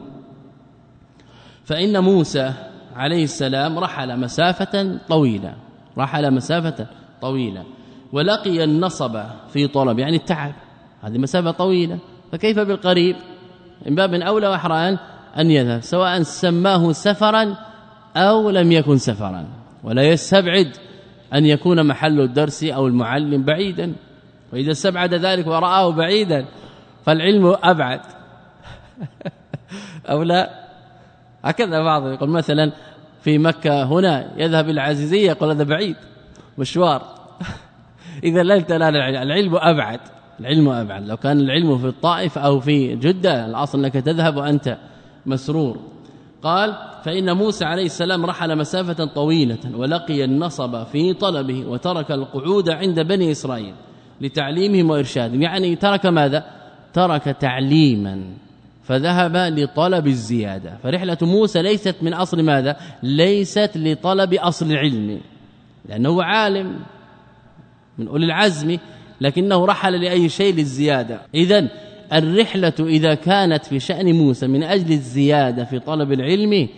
فإن موسى عليه السلام رحل مسافة طويلة رحل مسافة طويلة ولقي النصب في طلب يعني التعب. هذه مسافة طويلة فكيف بالقريب؟ من باب أولى وأحرى أن يذهب سواء سماه سفرا أو لم يكن سفرا. ولا يستبعد أن يكون محل الدرس أو المعلم بعيدا. وإذا استبعد ذلك ورآه بعيدا فالعلم أبعد. أو لا؟ هكذا بعض يقول مثلا في مكة هنا يذهب العزيزية يقول هذا بعيد مشوار. إذا لا العلم أبعد العلم أبعد. لو كان العلم في الطائف أو في جدة الأصل أنك تذهب وأنت مسرور. قال فإن موسى عليه السلام رحل مسافة طويلة ولقي النصب في طلبه وترك القعود عند بني إسرائيل لتعليمهم وإرشادهم. يعني ترك ماذا؟ ترك تعليما. فذهب لطلب الزيادة. فرحلة موسى ليست من أصل ماذا؟ ليست لطلب أصل العلم لأنه عالم من أولي العزم لكنه رحل لأي شيء للزيادة. إذا الرحلة إذا كانت في شأن موسى من أجل الزيادة في طلب العلم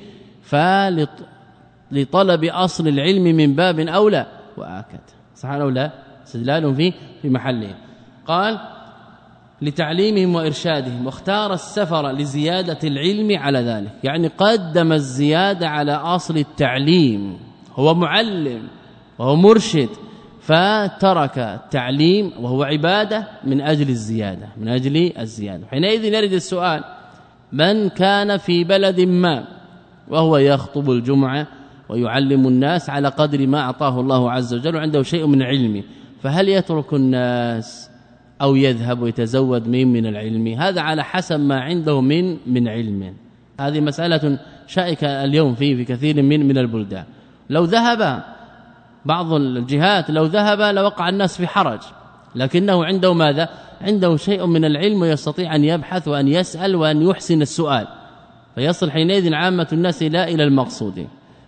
فلطلب أصل العلم من باب أولى. وآكد. صح أو لا؟ استدلال فيه في محله. قال لتعليمهم وإرشادهم واختار السفر لزيادة العلم على ذلك. يعني قدم الزيادة على أصل التعليم. هو معلم وهو مرشد فترك التعليم وهو عبادة من أجل الزيادة من أجل الزيادة. حينئذ يرد السؤال من كان في بلد ما؟ وهو يخطب الجمعة ويعلم الناس على قدر ما أعطاه الله عز وجل وعنده شيء من علمه. فهل يترك الناس؟ أو يذهب ويتزود من من العلم. هذا على حسب ما عنده من من علم. هذه مسألة شائكة اليوم في في كثير من من البلدان. لو ذهب بعض الجهات لو ذهب لوقع الناس في حرج. لكنه عنده ماذا؟ عنده شيء من العلم ويستطيع أن يبحث وأن يسأل وأن يحسن السؤال. فيصل حينئذ عامة الناس لا إلى المقصود.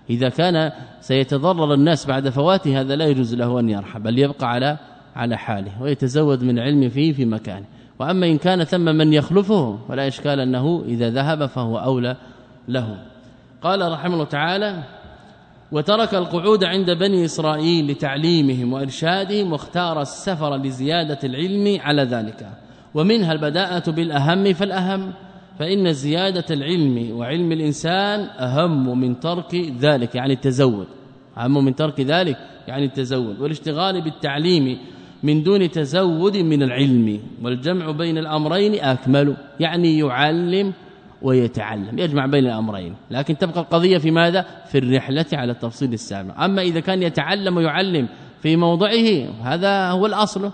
إذا كان سيتضرر الناس بعد فواته هذا لا يجوز له أن يرحب بل يبقى على على حاله ويتزود من علم فيه في مكانه. وأما إن كان ثم من يخلفه فلا إشكال أنه إذا ذهب فهو أولى له. قال رحمه الله تعالى وترك القعود عند بني إسرائيل لتعليمهم وإرشادهم واختار السفر لزيادة العلم على ذلك. ومنها البداءة بالأهم فالأهم فإن زيادة العلم وعلم الإنسان أهم من ترك ذلك يعني التزود. أهم من ترك ذلك يعني التزود. والاشتغال بالتعليم من دون تزود من العلم والجمع بين الأمرين أكمل يعني يعلم ويتعلم يجمع بين الأمرين. لكن تبقى القضية في ماذا؟ في الرحلة على التفصيل السابق. أما إذا كان يتعلم ويعلم في موضعه هذا هو الأصل.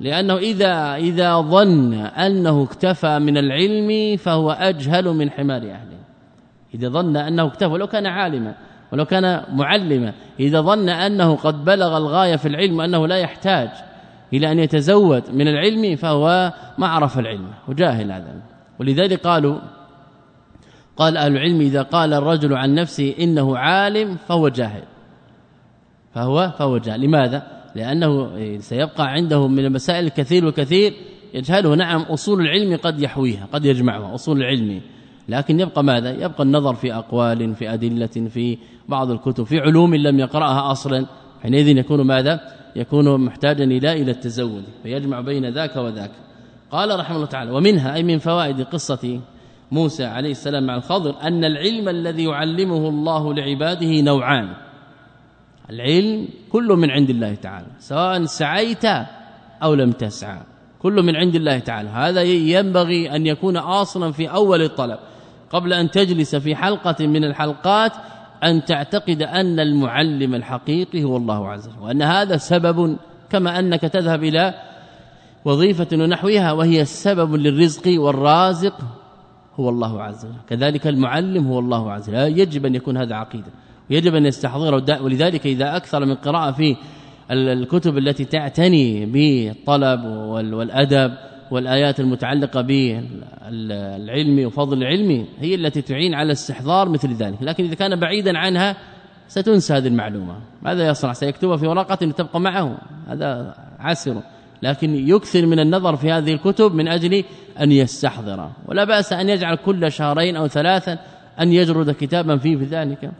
لأنه إذا إذا ظن أنه اكتفى من العلم فهو أجهل من حمار أهله. إذا ظن أنه اكتفى ولو كان عالما ولو كان معلما إذا ظن أنه قد بلغ الغاية في العلم وانه لا يحتاج إلى أن يتزود من العلم فهو ما عرف العلم وجاهل هذا. ولذلك قالوا قال أهل العلم إذا قال الرجل عن نفسه إنه عالم فهو جاهل. فهو فهو جاهل. لماذا؟ لأنه سيبقى عنده من المسائل الكثير والكثير يجهله. نعم أصول العلم قد يحويها قد يجمعها أصول العلم. لكن يبقى ماذا؟ يبقى النظر في أقوال في أدلة في بعض الكتب في علوم لم يقرأها أصلا. حينئذ يكون ماذا؟ يكون محتاجا إلى إلى التزود فيجمع بين ذاك وذاك. قال رحمه الله تعالى ومنها أي من فوائد قصة موسى عليه السلام مع الخضر أن العلم الذي يعلمه الله لعباده نوعان. العلم كل من عند الله تعالى سواء سعيت أو لم تسعى كل من عند الله تعالى. هذا ينبغي أن يكون أصلا في أول الطلب قبل أن تجلس في حلقة من الحلقات أن تعتقد أن المعلم الحقيقي هو الله عز وجل وأن هذا سبب كما أنك تذهب إلى وظيفة ونحوها وهي السبب للرزق والرازق هو الله عز وجل. كذلك المعلم هو الله عز وجل. يجب أن يكون هذا عقيدة ويجب أن يستحضره. ولذلك إذا أكثر من قراءة في الكتب التي تعتني بالطلب والأدب والآيات المتعلقة بالعلم وفضل العلم هي التي تعين على استحضار مثل ذلك لكن إذا كان بعيدا عنها ستنسى هذه المعلومة. ماذا يصنع؟ سيكتبها في ورقة تبقى معه. هذا عسر. لكن يكثر من النظر في هذه الكتب من أجل أن يستحضر. ولا بأس أن يجعل كل شهرين أو ثلاثا أن يجرد كتابا فيه في ذلك.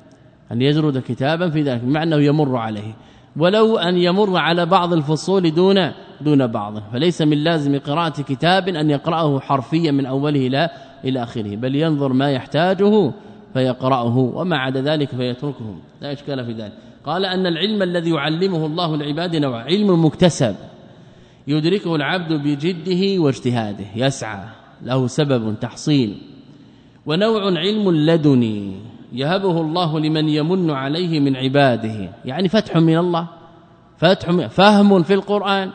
أن يجرد كتابا في ذلك بمعنى يمر عليه. ولو أن يمر على بعض الفصول دون دون بعض. فليس من لازم قراءة كتاب أن يقرأه حرفيا من أوله إلى إلى آخره بل ينظر ما يحتاجه فيقرأه وما عدا ذلك فيتركه. لا إشكال في ذلك. قال أن العلم الذي يعلمه الله العباد نوع علم مكتسب يدركه العبد بجده واجتهاده يسعى له سبب تحصيل. ونوع علم لدني يهبه الله لمن يمن عليه من عباده يعني فتح من الله فتح فهم في القرآن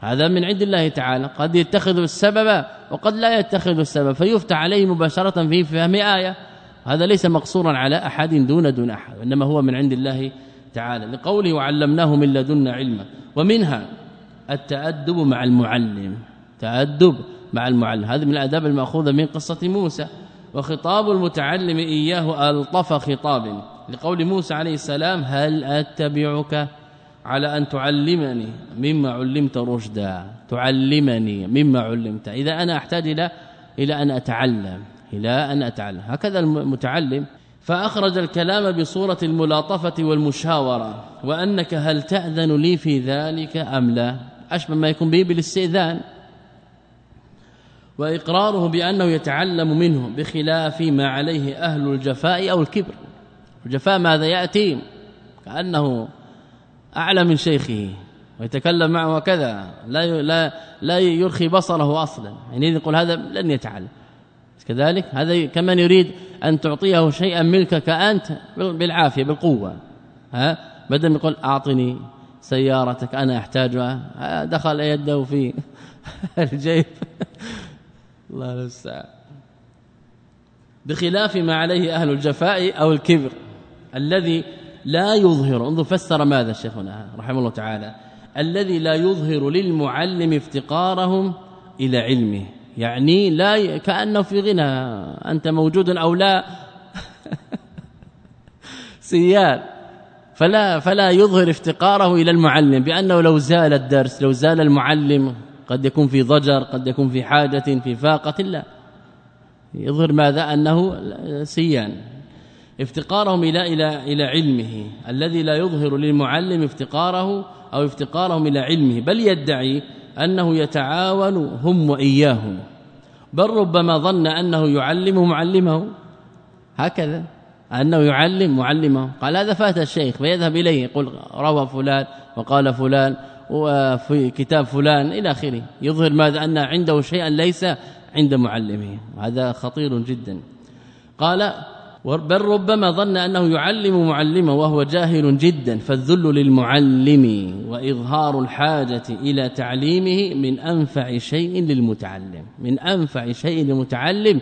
هذا من عند الله تعالى. قد يتخذ السبب وقد لا يتخذ السبب. فيفتح عليه مباشرة في فهم آية. هذا ليس مقصورا على أحد دون دون أحد إنما هو من عند الله تعالى. لقوله وعلمناه من لدنا علما ومنها التأدب مع المعلم. تأدب مع المعلم. هذا من الآداب المأخوذة من قصة موسى. وخطاب المتعلم إياه ألطف خطاب. لقول موسى عليه السلام هل أتبعك؟ على أن تعلمني مما علمت رشدا. تعلمني مما علمت. إذا أنا أحتاج إلى إلى أن أتعلم إلى أن أتعلم. هكذا المتعلم. فأخرج الكلام بصورة الملاطفة والمشاورة. وأنك هل تأذن لي في ذلك أم لا؟ أشبه ما يكون به بالاستئذان. وإقراره بأنه يتعلم منه بخلاف ما عليه أهل الجفاء أو الكبر. الجفاء ماذا يأتي؟ كأنه أعلى من شيخه ويتكلم معه كذا لا لا لا يرخي بصره أصلا يعني يقول هذا لن يتعلم كذلك هذا كمن يريد أن تعطيه شيئا ملكك أنت بالعافية بالقوة. ها؟ بدل يقول أعطني سيارتك أنا أحتاجها. دخل يده في الجيب. الله المستعان بخلاف ما عليه أهل الجفاء أو الكبر الذي لا يظهر. انظر فسر ماذا شيخنا رحمه الله تعالى. الذي لا يظهر للمعلم افتقارهم إلى علمه. يعني لا كأنه في غنى. أنت موجود أو لا؟ سيال. فلا فلا يظهر افتقاره إلى المعلم. بأنه لو زال الدرس لو زال المعلم قد يكون في ضجر قد يكون في حاجة في فاقة لا. يظهر ماذا؟ أنه سيان. افتقارهم إلى إلى إلى علمه الذي لا يظهر للمعلم افتقاره أو افتقارهم إلى علمه بل يدعي أنه يتعاون هم وإياهم بل ربما ظن أنه يعلم معلمه. هكذا أنه يعلم معلمه. قال هذا فات الشيخ فيذهب إليه يقول روى فلان وقال فلان وفي كتاب فلان إلى آخره. يظهر ماذا؟ أن عنده شيئا ليس عند معلمه. هذا خطير جدا. قال بل ربما ظن أنه يعلم معلمه وهو جاهل جدا فالذل للمعلم وإظهار الحاجة إلى تعليمه من أنفع شيء للمتعلم. من أنفع شيء للمتعلم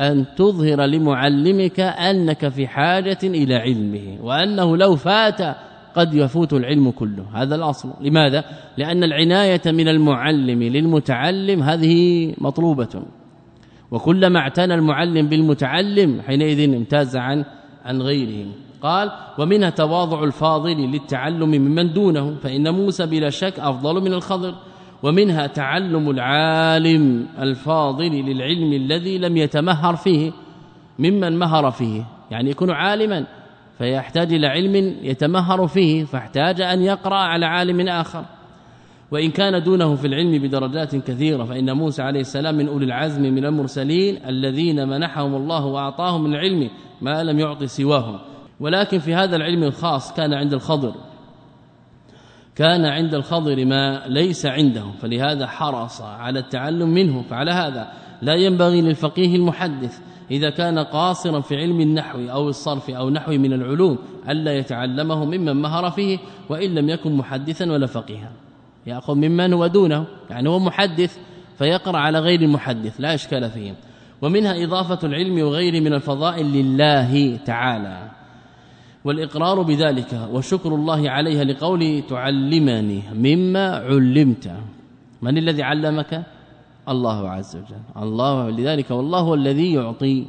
أن تظهر لمعلمك أنك في حاجة إلى علمه وأنه لو فات قد يفوت العلم كله. هذا الأصل. لماذا؟ لأن العناية من المعلم للمتعلم هذه مطلوبة. وكلما اعتنى المعلم بالمتعلم حينئذ امتاز عن عن غيره قال ومنها تواضع الفاضل للتعلم ممن دونه فإن موسى بلا شك أفضل من الخضر. ومنها تعلم العالم الفاضل للعلم الذي لم يتمهر فيه ممن مهر فيه. يعني يكون عالما فيحتاج إلى علم يتمهر فيه فاحتاج أن يقرأ على عالم آخر. وإن كان دونه في العلم بدرجات كثيرة فإن موسى عليه السلام من أولي العزم من المرسلين الذين منحهم الله وأعطاهم من العلم ما لم يعطي سواهم. ولكن في هذا العلم الخاص كان عند الخضر. كان عند الخضر ما ليس عنده فلهذا حرص على التعلم منه. فعلى هذا لا ينبغي للفقيه المحدث إذا كان قاصرا في علم النحو أو الصرف أو نحو من العلوم ألا يتعلمه ممن مهر فيه وإن لم يكن محدثا ولا فقيها. يأخذ ممن هو دونه يعني هو محدث فيقرأ على غير المحدث لا إشكال فيه ومنها إضافة العلم وغيره من الفضائل لله تعالى. والإقرار بذلك وشكر الله عليها لقوله تعلمني مما علمت. من الذي علمك؟ الله عز وجل. الله لذلك والله هو الذي يعطي.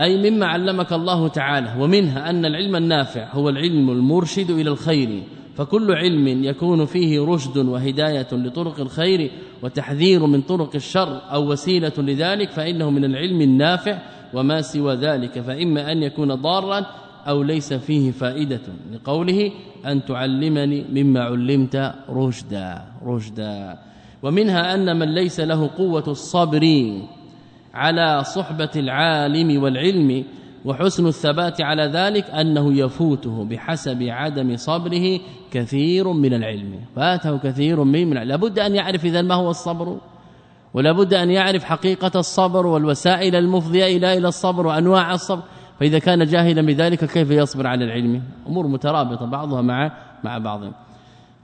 أي مما علمك الله تعالى. ومنها أن العلم النافع هو العلم المرشد إلى الخير. فكل علم يكون فيه رشد وهداية لطرق الخير وتحذير من طرق الشر أو وسيلة لذلك فإنه من العلم النافع وما سوى ذلك فإما أن يكون ضارا أو ليس فيه فائدة. لقوله أن تعلمني مما علمت رشدا رشدا. ومنها أن من ليس له قوة الصبر على صحبة العالم والعلم وحسن الثبات على ذلك أنه يفوته بحسب عدم صبره كثير من العلم. فاته كثير من لابد أن يعرف إذا ما هو الصبر ولا بد أن يعرف حقيقة الصبر والوسائل المفضية إلى إلى الصبر وأنواع الصبر. فإذا كان جاهلا بذلك كيف يصبر على العلم؟ أمور مترابطة بعضها مع مع بعض.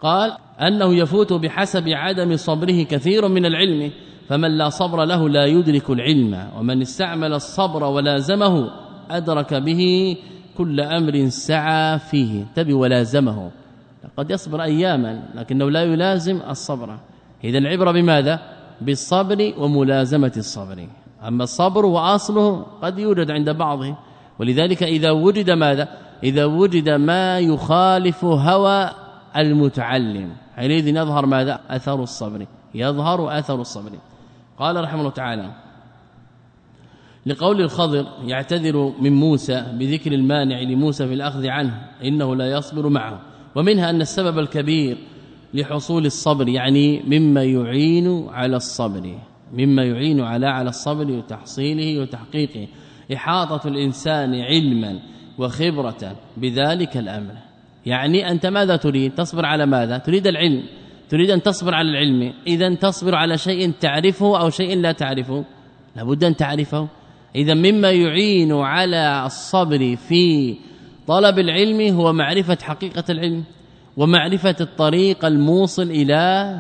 قال أنه يفوت بحسب عدم صبره كثير من العلم فمن لا صبر له لا يدرك العلم ومن استعمل الصبر ولازمه أدرك به كل أمر سعى فيه. تبي ولازمه. قد يصبر أياما لكنه لا يلازم الصبر. إذا العبرة بماذا؟ بالصبر وملازمة الصبر. أما الصبر وأصله قد يوجد عند بعضهم ولذلك إذا وجد ماذا؟ إذا وجد ما يخالف هوى المتعلم. حينئذ يظهر ماذا؟ أثر الصبر. يظهر أثر الصبر. قال رحمه الله تعالى لقول الخضر يعتذر من موسى بذكر المانع لموسى في الأخذ عنه إنه لا يصبر معه. ومنها أن السبب الكبير لحصول الصبر يعني مما يعين على الصبر مما يعين على على الصبر وتحصيله وتحقيقه. إحاطة الإنسان علما وخبرة بذلك الأمر. يعني أنت ماذا تريد؟ تصبر على ماذا؟ تريد العلم. تريد أن تصبر على العلم. إذا تصبر على شيء تعرفه أو شيء لا تعرفه لابد أن تعرفه. إذا مما يعين على الصبر في طلب العلم هو معرفة حقيقة العلم ومعرفة الطريق الموصل إلى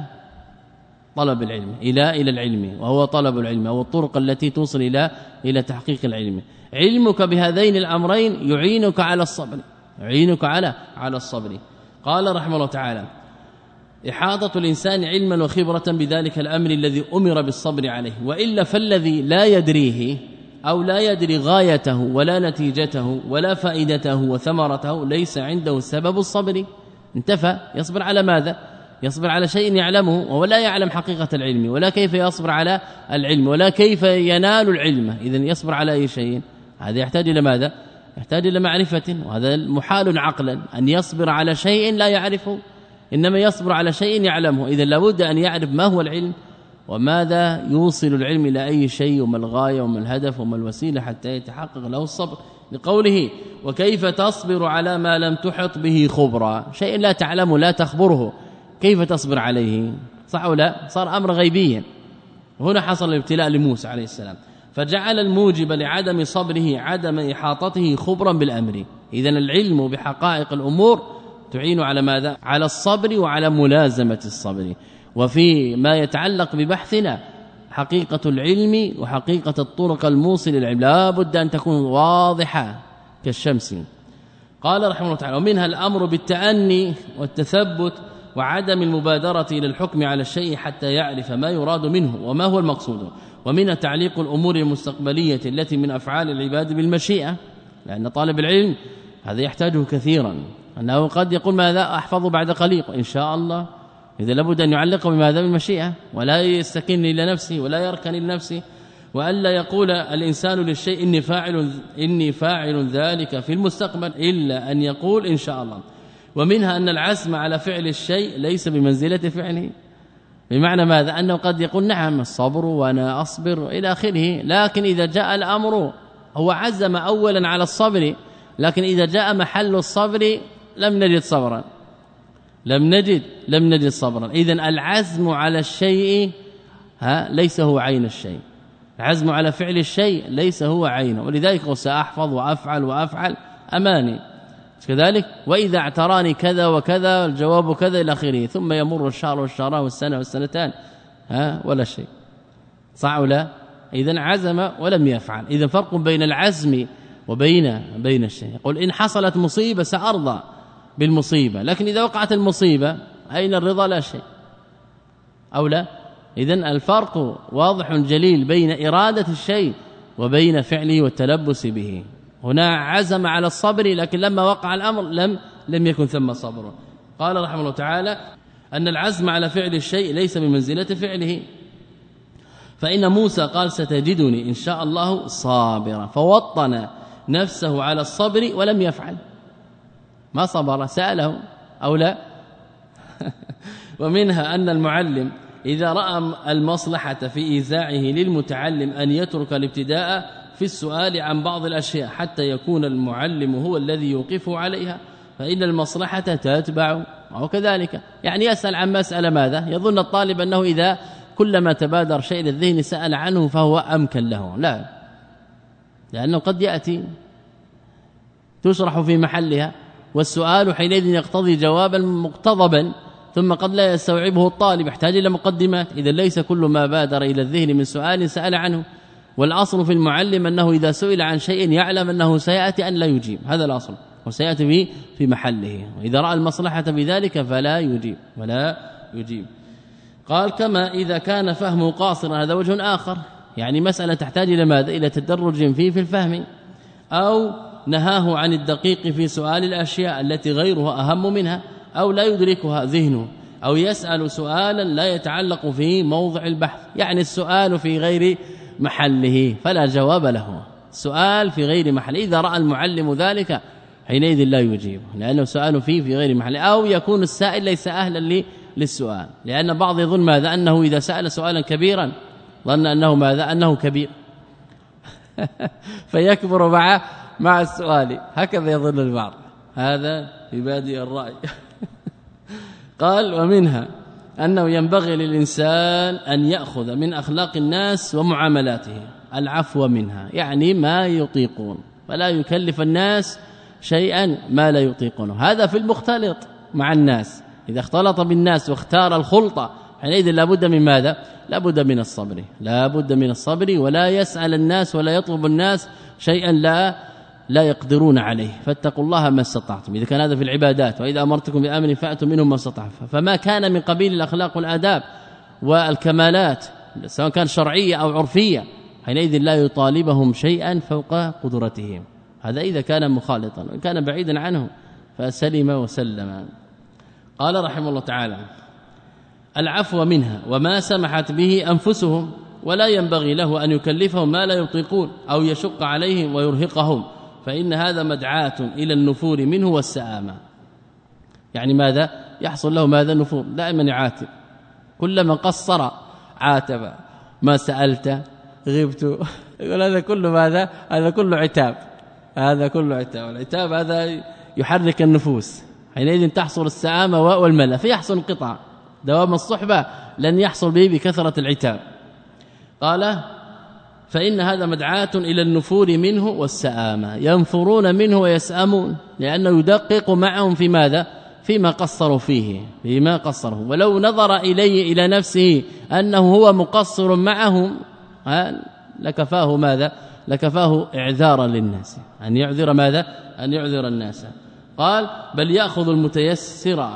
طلب العلم إلى إلى العلم وهو طلب العلم أو الطرق التي توصل إلى إلى تحقيق العلم. علمك بهذين الأمرين يعينك على الصبر يعينك على على الصبر. قال رحمه الله تعالى إحاطة الإنسان علما وخبرة بذلك الأمر الذي أمر بالصبر عليه وإلا فالذي لا يدريه أو لا يدري غايته ولا نتيجته ولا فائدته وثمرته ليس عنده سبب الصبر. انتفى. يصبر على ماذا؟ يصبر على شيء يعلمه وهو لا يعلم حقيقة العلم ولا كيف يصبر على العلم ولا كيف ينال العلم. اذا يصبر على أي شيء؟ هذا يحتاج إلى ماذا؟ يحتاج إلى معرفة. وهذا محال عقلا أن يصبر على شيء لا يعرفه إنما يصبر على شيء يعلمه. اذا لابد أن يعرف ما هو العلم وماذا يوصل العلم إلى أي شيء وما الغاية وما الهدف وما الوسيلة حتى يتحقق له الصبر؟ لقوله وكيف تصبر على ما لم تحط به خبرا؟ شيء لا تعلمه لا تخبره. كيف تصبر عليه؟ صح ولا صار أمر غيبيا هنا حصل الابتلاء لموسى عليه السلام. فجعل الموجب لعدم صبره عدم إحاطته خبرا بالأمر. اذا العلم بحقائق الأمور تعين على ماذا؟ على الصبر وعلى ملازمة الصبر. وفي ما يتعلق ببحثنا حقيقة العلم وحقيقة الطرق الموصل للعلم. لا بد أن تكون واضحة كالشمس. قال رحمه الله تعالى ومنها الأمر بالتأني والتثبت وعدم المبادرة إلى الحكم على الشيء حتى يعرف ما يراد منه وما هو المقصود. ومنها تعليق الأمور المستقبلية التي من أفعال العباد بالمشيئة لأن طالب العلم هذا يحتاجه كثيرا. أنه قد يقول ماذا أحفظ بعد قليل؟ إن شاء الله إذا لابد أن يعلق بماذا بالمشيئه ولا يستكن إلى نفسه ولا يركن لنفسه وألا يقول الإنسان للشيء إني فاعل إني فاعل ذلك في المستقبل إلا أن يقول إن شاء الله. ومنها أن العزم على فعل الشيء ليس بمنزلة فعله. بمعنى ماذا؟ أنه قد يقول نعم الصبر وأنا أصبر إلى آخره. لكن إذا جاء الأمر هو عزم اولا على الصبر لكن إذا جاء محل الصبر لم نجد صبرا. لم نجد لم نجد صبرا. اذا العزم على الشيء ها ليس هو عين الشيء. العزم على فعل الشيء ليس هو عينه ولذلك سأحفظ وأفعل وأفعل أماني. كذلك وإذا اعتراني كذا وكذا الجواب كذا إلى آخره. ثم يمر الشهر والشهران والسنة والسنتان ها ولا شيء. صح ولا اذا عزم ولم يفعل. اذا فرق بين العزم وبين بين الشيء. يقول إن حصلت مصيبة سأرضى. بالمصيبة. لكن إذا وقعت المصيبة اين الرضا لا شيء. أو لا؟ اذا الفرق واضح جليل بين إرادة الشيء وبين فعله والتلبس به. هنا عزم على الصبر لكن لما وقع الأمر لم لم يكن ثم صبر. قال رحمه الله تعالى أن العزم على فعل الشيء ليس بمنزلة فعله. فإن موسى قال ستجدني إن شاء الله صابرا. فوطن نفسه على الصبر ولم يفعل. ما صبر سأله أو لا؟ ومنها أن المعلم إذا رأى المصلحة في ايذاعه للمتعلم أن يترك الابتداء في السؤال عن بعض الأشياء حتى يكون المعلم هو الذي يوقفه عليها فإن المصلحة تتبع أو كذلك يعني يسأل عن مسألة ماذا؟ يظن الطالب أنه إذا كلما تبادر شيء للذهن سأل عنه فهو أمكن له. لا. لأنه قد يأتي تشرح في محلها. والسؤال حينئذ يقتضي جوابا مقتضبا ثم قد لا يستوعبه الطالب يحتاج إلى مقدمات. اذا ليس كل ما بادر إلى الذهن من سؤال سأل عنه. والأصل في المعلم أنه إذا سئل عن شيء يعلم أنه سيأتي أن لا يجيب. هذا الأصل. وسيأتي في في محله. وإذا رأى المصلحة بذلك فلا يجيب. ولا يجيب. قال كما إذا كان فهمه قاصرا هذا وجه آخر. يعني مسألة تحتاج إلى ماذا؟ إلى تدرج فيه في الفهم. أو نهاه عن الدقيق في سؤال الأشياء التي غيرها أهم منها أو لا يدركها ذهنه أو يسأل سؤالا لا يتعلق في موضع البحث يعني السؤال في غير محله فلا جواب له. سؤال في غير محله إذا رأى المعلم ذلك حينئذ لا يجيب لأنه سؤال فيه في غير محله أو يكون السائل ليس أهلا للسؤال. لأن بعض يظن ماذا؟ أنه إذا سأل سؤالا كبيرا ظن أنه ماذا؟ أنه كبير. فيكبر مع مع السؤال هكذا يظن البعض. هذا في بادئ الرأي. قال ومنها أنه ينبغي للإنسان أن يأخذ من أخلاق الناس ومعاملاتهم العفو منها يعني ما يطيقون. فلا يكلف الناس شيئا ما لا يطيقونه. هذا في المختلط مع الناس. إذا اختلط بالناس واختار الخلطة حينئذ لابد من ماذا؟ لابد من الصبر. لابد من الصبر ولا يسأل الناس ولا يطلب الناس شيئا لا لا يقدرون عليه فاتقوا الله ما استطعتم. إذا كان هذا في العبادات وإذا أمرتكم بأمر فأتوا منهم ما استطعتم. فما كان من قبيل الأخلاق والآداب والكمالات سواء كان شرعية أو عرفية حينئذ لا يطالبهم شيئا فوق قدرتهم. هذا إذا كان مخالطا وإن كان بعيدا عنه فسلم وسلم. قال رحمه الله تعالى العفو منها وما سمحت به أنفسهم ولا ينبغي له أن يكلفهم ما لا يطيقون أو يشق عليهم ويرهقهم. فإن هذا مدعاة إلى النفور منه والسآمة. يعني ماذا؟ يحصل له ماذا؟ نفور دائما يعاتب. كلما قصر عاتب. ما سألت؟ غبت. يقول هذا كله ماذا؟ هذا كله عتاب. هذا كله عتاب. العتاب هذا يحرك النفوس. حينئذ تحصل السآمة والملل فيحصل انقطاع. دوام الصحبة لن يحصل به بكثرة العتاب. قال فإن هذا مدعاة إلى النفور منه والسآمة. ينفرون منه ويسأمون لأنه يدقق معهم في ماذا؟ فيما قصروا فيه فيما قصروا ولو نظر إليه إلى نفسه أنه هو مقصر معهم لكفاه ماذا؟ لكفاه إعذارا للناس. أن يعذر ماذا؟ أن يعذر الناس. قال بل يأخذ المتيسر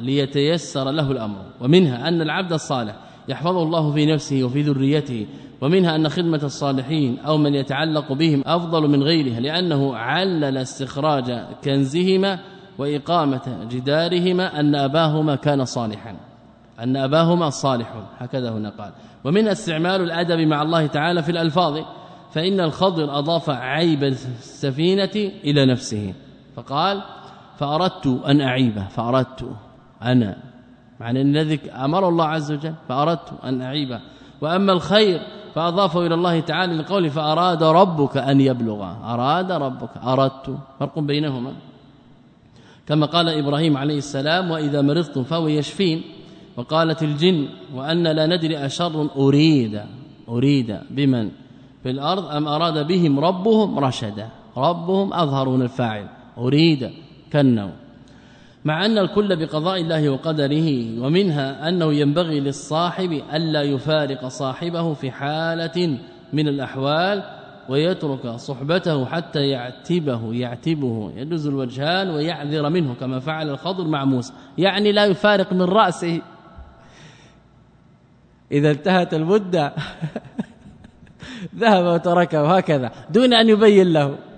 ليتيسر له الأمر. ومنها أن العبد الصالح يحفظه الله في نفسه وفي ذريته ومنها أن خدمة الصالحين أو من يتعلق بهم أفضل من غيرها لأنه علل استخراج كنزهما وإقامة جدارهما أن أباهما كان صالحا. أن أباهما صالح هكذا هنا قال. ومن استعمال الأدب مع الله تعالى في الألفاظ فإن الخضر أضاف عيب السفينة إلى نفسه. فقال فأردت أن أعيبه فأردت أنا معنى الذي أمر الله عز وجل فأردت أن أعيبه. وأما الخير فأضافه إلى الله تعالى لقوله فأراد ربك أن يبلغ أراد ربك أردت. فرق بينهما. كما قال إبراهيم عليه السلام وإذا مرضت فهو يشفين. وقالت الجن وأن لا ندري أشر أريد. أريد بمن؟ في الأرض أم أراد بهم ربهم رشدا. ربهم أظهرون الفاعل. أريد كالنوم. مع أن الكل بقضاء الله وقدره ومنها أنه ينبغي للصاحب ألا يفارق صاحبه في حالة من الأحوال ويترك صحبته حتى يعتبه يعتبه يجوز الوجهان ويعذر منه كما فعل الخضر مع موسى. يعني لا يفارق من رأسه. إذا انتهت المدة ذهب وتركه هكذا دون أن يبين له.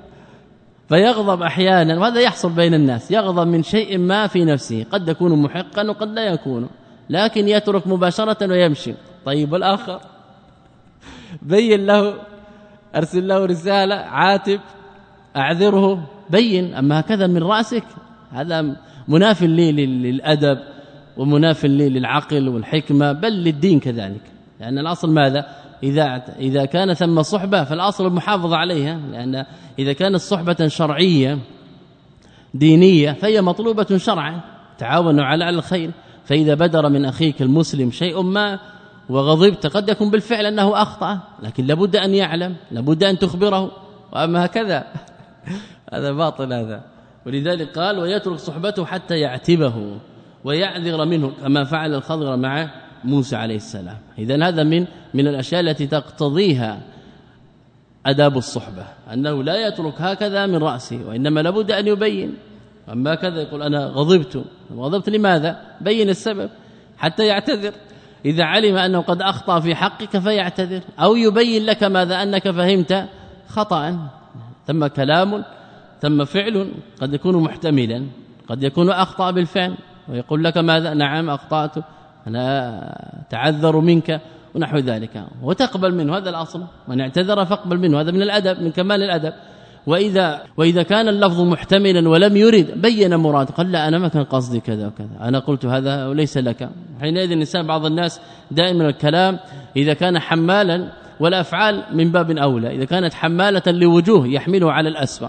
فيغضب أحيانا وهذا يحصل بين الناس يغضب من شيء ما في نفسه قد يكون محقا وقد لا يكون لكن يترك مباشرة ويمشي. طيب الآخر بين له أرسل له رسالة عاتب أعذره بين أما هكذا من رأسك؟ هذا مناف لي للأدب ومناف لي للعقل والحكمة بل للدين كذلك. لأن الأصل ماذا؟ إذا إذا كان ثم صحبة فالأصل المحافظة عليها لأن إذا كانت صحبة شرعية دينية فهي مطلوبة شرعا تعاونوا على الخير. فإذا بدر من أخيك المسلم شيء ما وغضبت قد يكون بالفعل أنه أخطأ لكن لابد أن يعلم لابد أن تخبره. وأما هكذا هذا باطل هذا. ولذلك قال ويترك صحبته حتى يعتبه ويعذر منه كما فعل الخضر مع موسى عليه السلام. اذا هذا من من الأشياء التي تقتضيها أداب الصحبة أنه لا يترك هكذا من رأسه وإنما لابد أن يبين. أما كذا يقول أنا غضبت. غضبت لماذا؟ بين السبب حتى يعتذر. إذا علم أنه قد أخطأ في حقك فيعتذر أو يبين لك ماذا؟ أنك فهمت خطأ. ثم كلام ثم فعل قد يكون محتملا قد يكون أخطأ بالفعل ويقول لك ماذا؟ نعم أخطأت. أنا تعذر منك ونحو ذلك. وتقبل منه هذا الأصل. من اعتذر فاقبل منه هذا من الأدب من كمال الأدب. وإذا وإذا كان اللفظ محتملا ولم يرد بين مراد قال لا أنا ما كان قصدي كذا وكذا. أنا قلت هذا وليس لك. حينئذ الإنسان بعض الناس دائما الكلام إذا كان حمالا والأفعال من باب أولى. إذا كانت حمالة لوجوه يحمله على الأسوأ.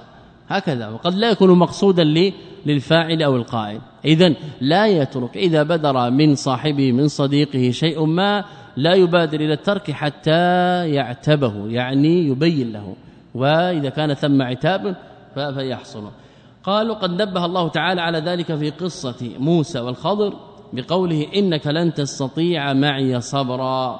هكذا. وقد لا يكون مقصودا لي للفاعل أو القائل. اذا لا يترك إذا بدر من صاحبه من صديقه شيء ما لا يبادر إلى الترك حتى يعتبه يعني يبين له. وإذا كان ثم عتاب فيحصل قالوا قد نبه الله تعالى على ذلك في قصة موسى والخضر بقوله إنك لن تستطيع معي صبرا.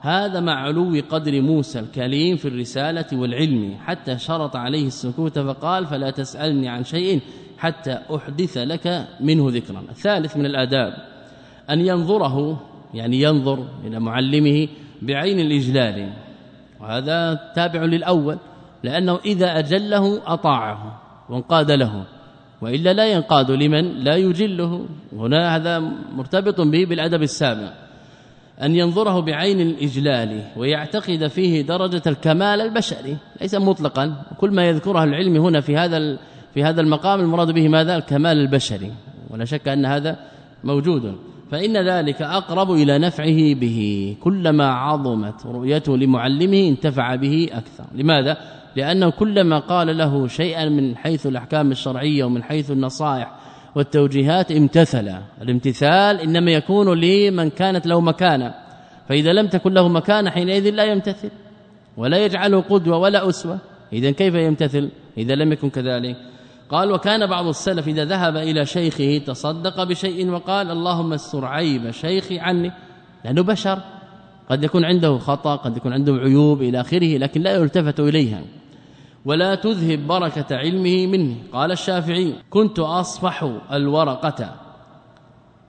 هذا مع علو قدر موسى الكليم في الرسالة والعلم. حتى شرط عليه السكوت فقال فلا تسألني عن شيء حتى أحدث لك منه ذكرا. الثالث من الآداب أن ينظره يعني ينظر إلى معلمه بعين الإجلال. وهذا تابع للأول لأنه إذا أجله أطاعه وانقاد له وإلا لا ينقاد لمن لا يجله. هنا هذا مرتبط به بالأدب السابق أن ينظره بعين الإجلال ويعتقد فيه درجة الكمال البشري. ليس مطلقا كل ما يذكره العلم هنا في هذا في هذا المقام المراد به ماذا؟ الكمال البشري. ولا شك أن هذا موجود. فإن ذلك أقرب إلى نفعه به. كلما عظمت رؤيته لمعلمه انتفع به أكثر. لماذا؟ لأنه كلما قال له شيئا من حيث الأحكام الشرعية ومن حيث النصائح والتوجيهات امتثل. الامتثال إنما يكون لمن كانت له مكانة. فإذا لم تكن له مكانة حينئذ لا يمتثل ولا يجعله قدوة ولا أسوة. اذا كيف يمتثل؟ إذا لم يكن كذلك. قال وكان بعض السلف إذا ذهب إلى شيخه تصدق بشيء وقال اللهم استر عيب شيخي عني لأنه بشر. قد يكون عنده خطأ قد يكون عنده عيوب إلى آخره لكن لا يلتفت إليها. ولا تذهب بركة علمه مني قال الشافعي كنت أصفح الورقة.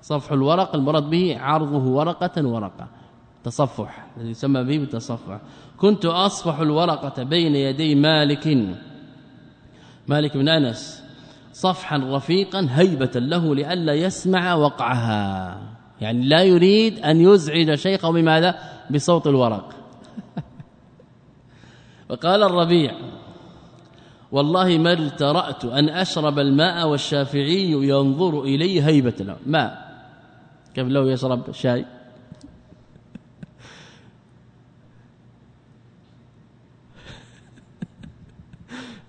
صفح الورق المراد به عرضه ورقة ورقة. تصفح الذي يسمى به بالتصفح. كنت أصفح الورقة بين يدي مالك. مالك بن أنس صفحا رفيقا هيبة له لئلا يسمع وقعها. يعني لا يريد أن يزعج شيخه بماذا؟ بصوت الورق. وقال الربيع والله ما الترأت أن أشرب الماء والشافعي ينظر إلي هيبة له. ماء كيف لو يشرب شاي؟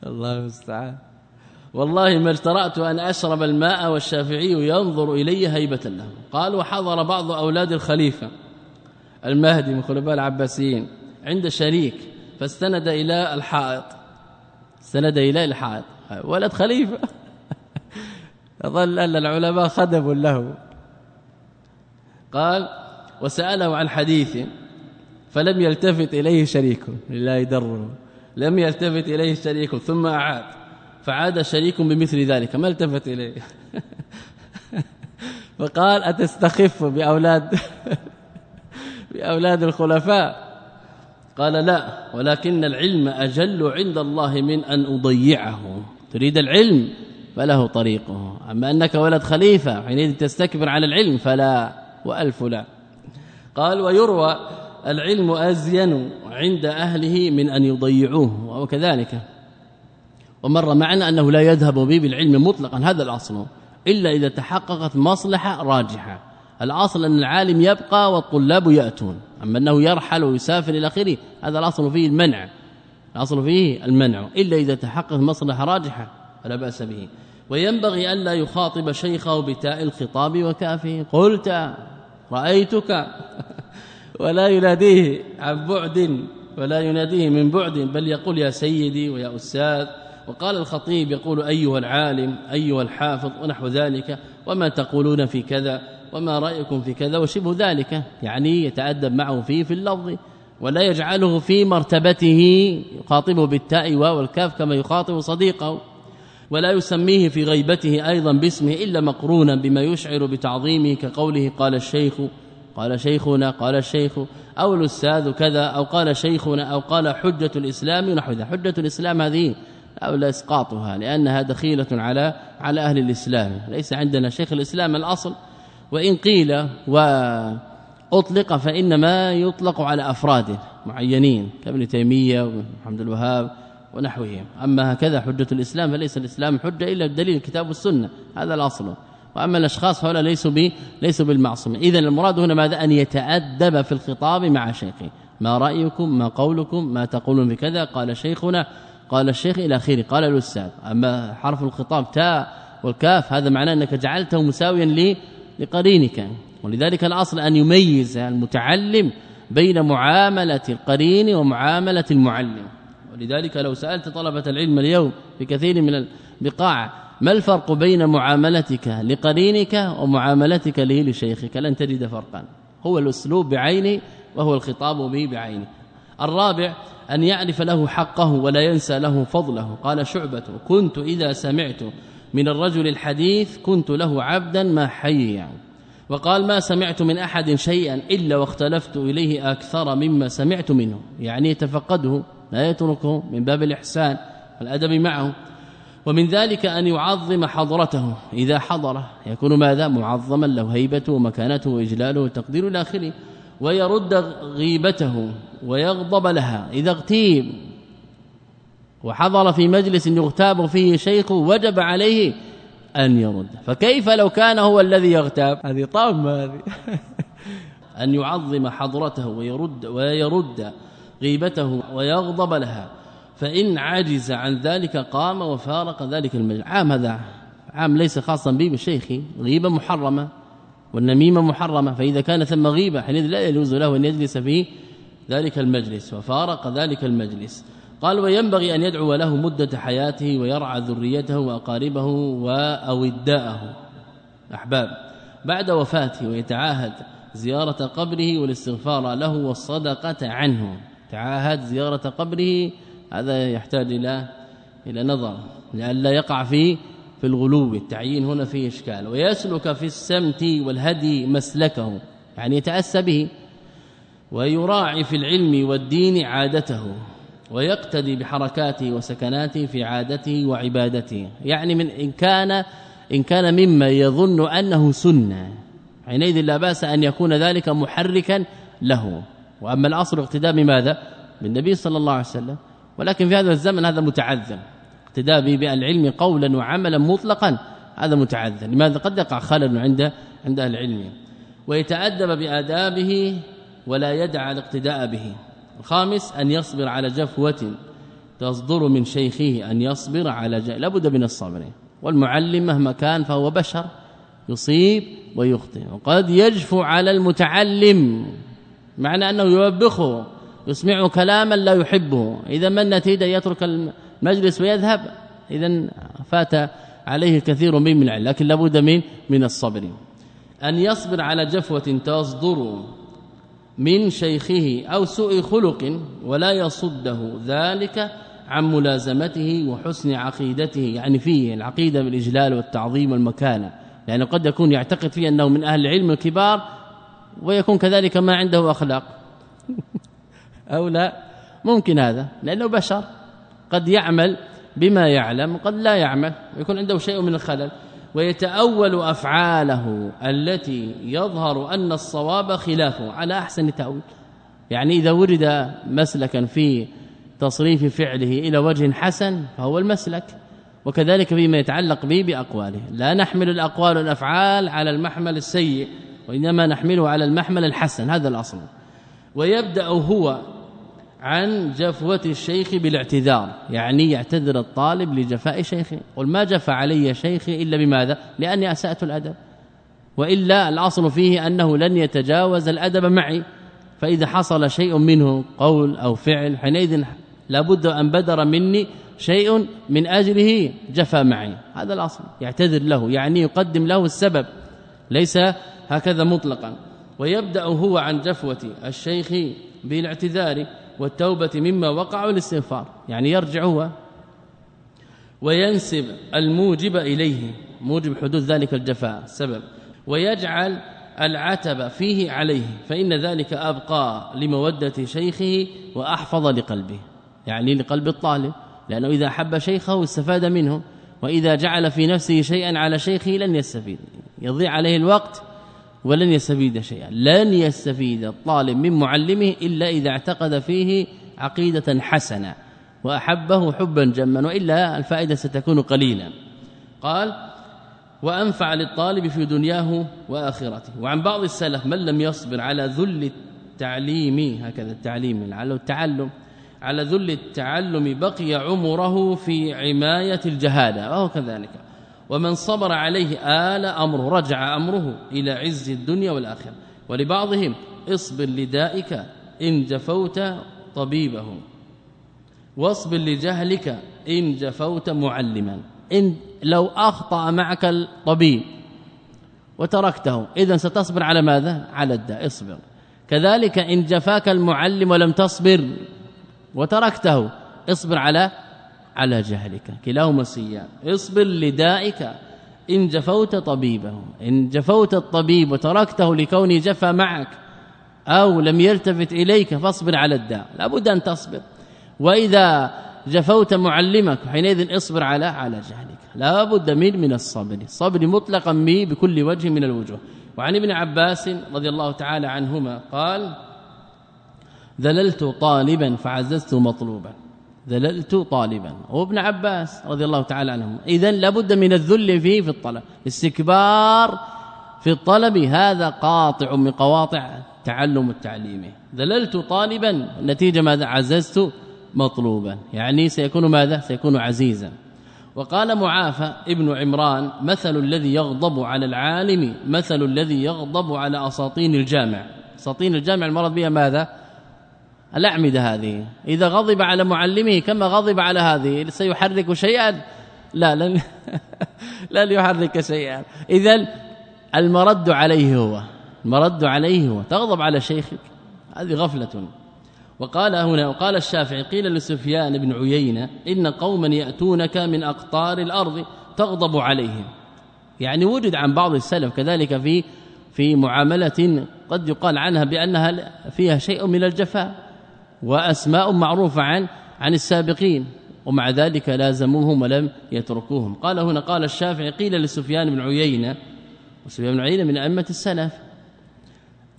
الله المستعان. والله ما اجترأت أن أشرب الماء والشافعي ينظر إلي هيبة له. قال وحضر بعض أولاد الخليفة المهدي من خلفاء العباسيين عند شريك فاستند إلى الحائط. سند إلى الحاد ولد خليفة. ظل أن العلماء خدموا له. قال وسأله عن حديث فلم يلتفت إليه شريك. لله يدره لم يلتفت إليه شريك ثم أعاد. فعاد شريك بمثل ذلك. ما التفت إليه؟ فقال أتستخف بأولاد بأولاد الخلفاء؟ قال لا ولكن العلم أجل عند الله من أن أضيعه. تريد العلم؟ فله طريقه. أما أنك ولد خليفة حينئذ تستكبر على العلم فلا. وألف لا. قال ويروى العلم أزين عند أهله من أن يضيعوه وهو كذلك. ومر معنا أنه لا يذهب به بالعلم مطلقا هذا الأصل إلا إذا تحققت مصلحة راجحة. الأصل أن العالم يبقى والطلاب يأتون أما أنه يرحل ويسافر إلى آخره هذا الأصل فيه المنع. الأصل فيه المنع إلا إذا تحققت مصلحة راجحة فلا بأس به. وينبغي ألا يخاطب شيخه بتاء الخطاب وكافه. قلت رأيتك. ولا يناديه عن بعد ولا يناديه من بعد بل يقول يا سيدي ويا أستاذ. وقال الخطيب يقول أيها العالم أيها الحافظ ونحو ذلك. وما تقولون في كذا وما رأيكم في كذا وشبه ذلك. يعني يتأدب معه فيه في اللفظ ولا يجعله في مرتبته. يخاطبه بالتاء والكاف كما يخاطب صديقه. ولا يسميه في غيبته أيضا باسمه إلا مقرونا بما يشعر بتعظيمه كقوله قال الشيخ قال شيخنا قال الشيخ أو الأستاذ كذا أو قال شيخنا أو قال حجة الإسلام ونحو ذا. حجة الإسلام هذه أو لا إسقاطها لأنها دخيلة على على أهل الإسلام. ليس عندنا شيخ الإسلام الأصل. وإن قيل وأطلق فإنما يطلق على أفراد معينين كابن تيمية ومحمد الوهاب ونحوهم. أما هكذا حجة الإسلام فليس الإسلام حجة إلا بدليل الكتاب والسنة هذا الأصل. وأما الأشخاص هؤلاء ليسوا ب ليسوا بالمعصومين اذا المراد هنا ماذا؟ أن يتأدب في الخطاب مع شيخه. ما رأيكم؟ ما قولكم؟ ما تقولون بكذا قال شيخنا قال الشيخ إلى آخره. قال الأستاذ أما حرف الخطاب تاء والكاف هذا معناه أنك جعلته مساويا لقرينك. ولذلك الأصل أن يميز المتعلم بين معاملة القرين ومعاملة المعلم. ولذلك لو سألت طلبة العلم اليوم في كثير من البقاع ما الفرق بين معاملتك لقرينك ومعاملتك له لشيخك؟ لن تجد فرقا. هو الأسلوب بعينه وهو الخطاب به بعينه الرابع أن يعرف له حقه ولا ينسى له فضله. قال شعبة كنت إذا سمعت من الرجل الحديث كنت له عبدا ما حيا. وقال ما سمعت من أحد شيئا إلا واختلفت إليه أكثر مما سمعت منه. يعني يتفقده لا يتركه من باب الإحسان والأدب معه. ومن ذلك أن يعظم حضرته. إذا حضر يكون ماذا؟ معظما له هيبته ومكانته واجلاله وتقدير إلى اخره ويرد غيبته ويغضب لها. إذا اغتيب وحضر في مجلس يغتاب فيه شيخ وجب عليه أن يرد. فكيف لو كان هو الذي يغتاب؟ هذه طامة هذه. أن يعظم حضرته ويرد ويرد غيبته ويغضب لها. فإن عجز عن ذلك قام وفارق ذلك المجلس. عام هذا عام ليس خاصا به بالشيخ. غيبة محرمة والنميمة محرمة فإذا كان ثم غيبة حينئذ لا يجوز له أن يجلس في ذلك المجلس وفارق ذلك المجلس. قال وينبغي أن يدعو له مدة حياته ويرعى ذريته وأقاربه واوداءه أحباب بعد وفاته ويتعاهد زيارة قبره والاستغفار له والصدقة عنه. تعاهد زيارة قبره هذا يحتاج إلى إلى نظر لئلا يقع في في الغلو التعيين هنا فيه إشكال. ويسلك في السمت والهدي مسلكه يعني يتأسى به. ويراعي في العلم والدين عادته ويقتدي بحركاته وسكناته في عادته وعبادته. يعني من إن كان إن كان مما يظن أنه سنة حينئذ لا بأس أن يكون ذلك محركا له. وأما الأصل اقتداء بماذا؟ بالنبي صلى الله عليه وسلم. ولكن في هذا الزمن هذا متعذر اقتداء به بالعلم قولا وعملا مطلقا هذا متعذر لماذا؟ قد يقع خلل عند عند العلم. ويتأدب بآدابه ولا يدعى الاقتداء به. الخامس أن يصبر على جفوة تصدر من شيخه أن يصبر على جفوة لابد من الصبر. والمعلم مهما كان فهو بشر يصيب ويخطئ. وقد يجفو على المتعلم معنى أنه يوبخه. يسمعه كلاما لا يحبه. إذا ما النتيجة؟ يترك المجلس ويذهب. إذا فات عليه كثير من العلم لكن لابد من من الصبر. أن يصبر على جفوة تصدر من شيخه أو سوء خلق ولا يصده. ذلك عن ملازمته وحسن عقيدته. يعني فيه العقيدة بالإجلال والتعظيم والمكانة. يعني قد يكون يعتقد فيه أنه من أهل العلم الكبار ويكون كذلك ما عنده أخلاق. أو لا. ممكن هذا لأنه بشر. قد يعمل بما يعلم قد لا يعمل. ويكون عنده شيء من الخلل. ويتأول أفعاله التي يظهر أن الصواب خلافه على أحسن تأويل. يعني إذا ورد مسلكا في تصريف فعله إلى وجه حسن فهو المسلك. وكذلك فيما يتعلق به بأقواله. لا نحمل الأقوال والأفعال على المحمل السيء وإنما نحمله على المحمل الحسن. هذا الأصل. ويبدأ هو عن جفوة الشيخ بالاعتذار يعني يعتذر الطالب لجفاء شيخه. قل ما جفى علي شيخي إلا بماذا؟ لأني أسأت الأدب. وإلا الأصل فيه أنه لن يتجاوز الأدب معي. فإذا حصل شيء منه قول أو فعل حينئذ لابد أن بدر مني شيء من أجله جفى معي. هذا الأصل. يعتذر له يعني يقدم له السبب. ليس هكذا مطلقا. ويبدأ هو عن جفوة الشيخ بالاعتذار. والتوبة مما وقع والاستغفار يعني يرجع هو وينسب الموجب إليه. موجب حدوث ذلك الجفاء. سبب. ويجعل العتب فيه عليه. فإن ذلك أبقى لمودة شيخه وأحفظ لقلبه. يعني لقلب الطالب. لأنه إذا حب شيخه استفاد منه. وإذا جعل في نفسه شيئا على شيخه لن يستفيد. يضيع عليه الوقت ولن يستفيد شيئا. لن يستفيد الطالب من معلمه إلا إذا اعتقد فيه عقيدة حسنة وأحبه حبا جما وإلا الفائدة ستكون قليلا. قال وأنفع للطالب في دنياه وآخرته. وعن بعض السلف من لم يصبر على ذل التعليم هكذا التعليم على التعلم على ذل التعلم بقي عمره في عماية الجهالة وهو كذلك. ومن صبر عليه آل أمره رجع أمره إلى عز الدنيا والآخرة. ولبعضهم اصبر لدائك إن جفوت طبيبه واصبر لجهلك إن جفوت معلما. إن لو أخطأ معك الطبيب وتركته إذا ستصبر على ماذا؟ على الداء. اصبر. كذلك إن جفاك المعلم ولم تصبر وتركته اصبر على على جهلك. كلاهما سيان اصبر لدائك. إن جفوت طبيبه إن جفوت الطبيب وتركته لكونه جفى معك أو لم يلتفت إليك فاصبر على الداء. لابد أن تصبر. وإذا جفوت معلمك حينئذ اصبر على على جهلك. لابد من من الصبر. الصبر مطلقا به بكل وجه من الوجوه. وعن ابن عباس رضي الله تعالى عنهما قال ذللت طالبا فعززت مطلوبا. ذللت طالبا. وابن عباس رضي الله تعالى عنهم. اذا لابد من الذل فيه في الطلب. استكبار في الطلب هذا قاطع من قواطع تعلم التعليم. ذللت طالبا نتيجة ماذا؟ عززت مطلوبا. يعني سيكون ماذا؟ سيكون عزيزا. وقال معافى ابن عمران مثل الذي يغضب على العالم مثل الذي يغضب على أساطين الجامع. أساطين الجامع المرض بها ماذا؟ الأعمدة هذه. إذا غضب على معلمه كما غضب على هذه سيحرك شيئا؟ لا لن لن يحرك شيئا. اذا المرد عليه هو المرد عليه هو. تغضب على شيخك هذه غفلة. وقال هنا وقال الشافعي قيل لسفيان بن عيينة إن قوما يأتونك من أقطار الأرض تغضب عليهم. يعني وجد عن بعض السلف كذلك في في معاملة قد يقال عنها بأنها فيها شيء من الجفاء. وأسماء معروفة عن عن السابقين ومع ذلك لازموهم ولم يتركوهم. قال هنا قال الشافعي قيل لسفيان بن عيينة وسفيان بن عيينة من أئمة السلف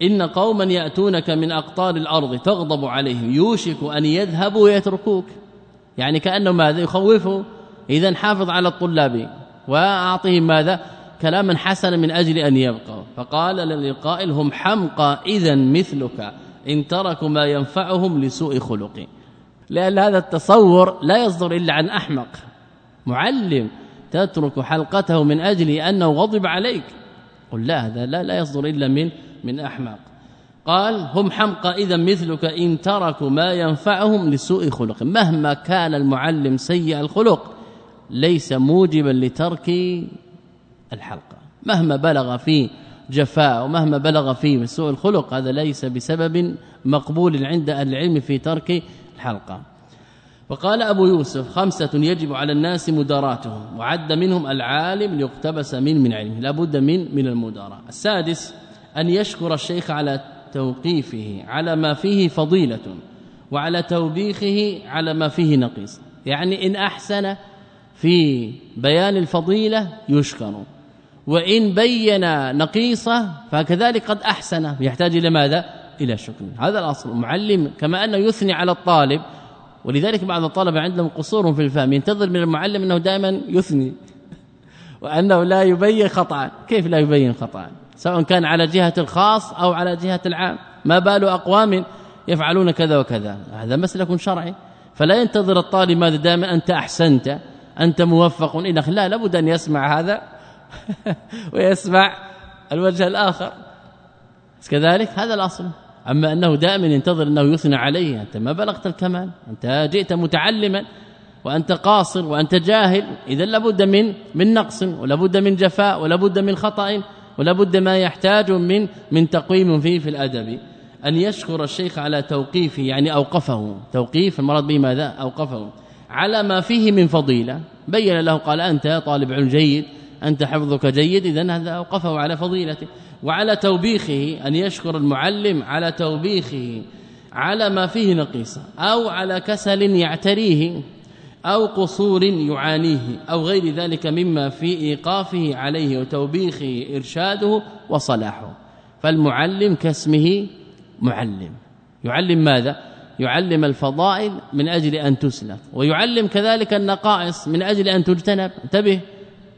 إن قوما يأتونك من أقطار الأرض تغضب عليهم يوشك أن يذهبوا ويتركوك. يعني كأنه ماذا؟ يخوفه. إذا حافظ على الطلاب وأعطهم ماذا؟ كلاما حسنا من أجل أن يبقوا. فقال للقائل هم حمقى إذا مثلك. إن تركوا ما ينفعهم لسوء خلق. لأن هذا التصور لا يصدر إلا عن أحمق. معلم تترك حلقته من أجل أنه غضب عليك. قل لا هذا لا, لا يصدر إلا من من أحمق. قال هم حمقى إذا مثلك إن تركوا ما ينفعهم لسوء خلق. مهما كان المعلم سيء الخلق ليس موجبا لترك الحلقة. مهما بلغ فيه جفاء ومهما بلغ فيه من سوء الخلق هذا ليس بسبب مقبول عند العلم في ترك الحلقة. وقال أبو يوسف خمسة يجب على الناس مداراتهم وعد منهم العالم ليقتبس من من علمه لابد من من المداراه السادس أن يشكر الشيخ على توقيفه على ما فيه فضيلة وعلى توبيخه على ما فيه نقيص. يعني إن أحسن في بيان الفضيلة يشكر. وإن بين نقيصة فكذلك قد أحسن. يحتاج إلى ماذا؟ إلى شكر. هذا الأصل. المعلم كما أنه يثني على الطالب ولذلك بعض الطلبة عندهم قصور في الفهم. ينتظر من المعلم أنه دائما يثني وأنه لا يبين خطأ. كيف لا يبين خطأ؟ سواء كان على جهة الخاص أو على جهة العام. ما بال أقوام يفعلون كذا وكذا. هذا مسلك شرعي. فلا ينتظر الطالب ماذا؟ دائما أنت أحسنت أنت موفق. إلى لا لابد أن يسمع هذا ويسمع الوجه الآخر. كذلك هذا الأصل. أما أنه دائما ينتظر أنه يثنى عليه أنت ما بلغت الكمال أنت جئت متعلما وأنت قاصر وأنت جاهل. اذا لابد من من نقص ولابد من جفاء ولابد من خطأ ولابد ما يحتاج من من تقويم فيه في الأدب. أن يشكر الشيخ على توقيفه يعني أوقفه. توقيف المراد به ماذا؟ أوقفه. على ما فيه من فضيلة. بين له قال أنت طالب علم جيد. أنت حفظك جيد اذا هذا أوقفه على فضيلته. وعلى توبيخه أن يشكر المعلم على توبيخه على ما فيه نقيصة أو على كسل يعتريه أو قصور يعانيه أو غير ذلك مما في إيقافه عليه وتوبيخه إرشاده وصلاحه. فالمعلم كاسمه معلم. يعلم ماذا؟ يعلم الفضائل من أجل أن تسلف ويعلم كذلك النقائص من أجل أن تجتنب. انتبه.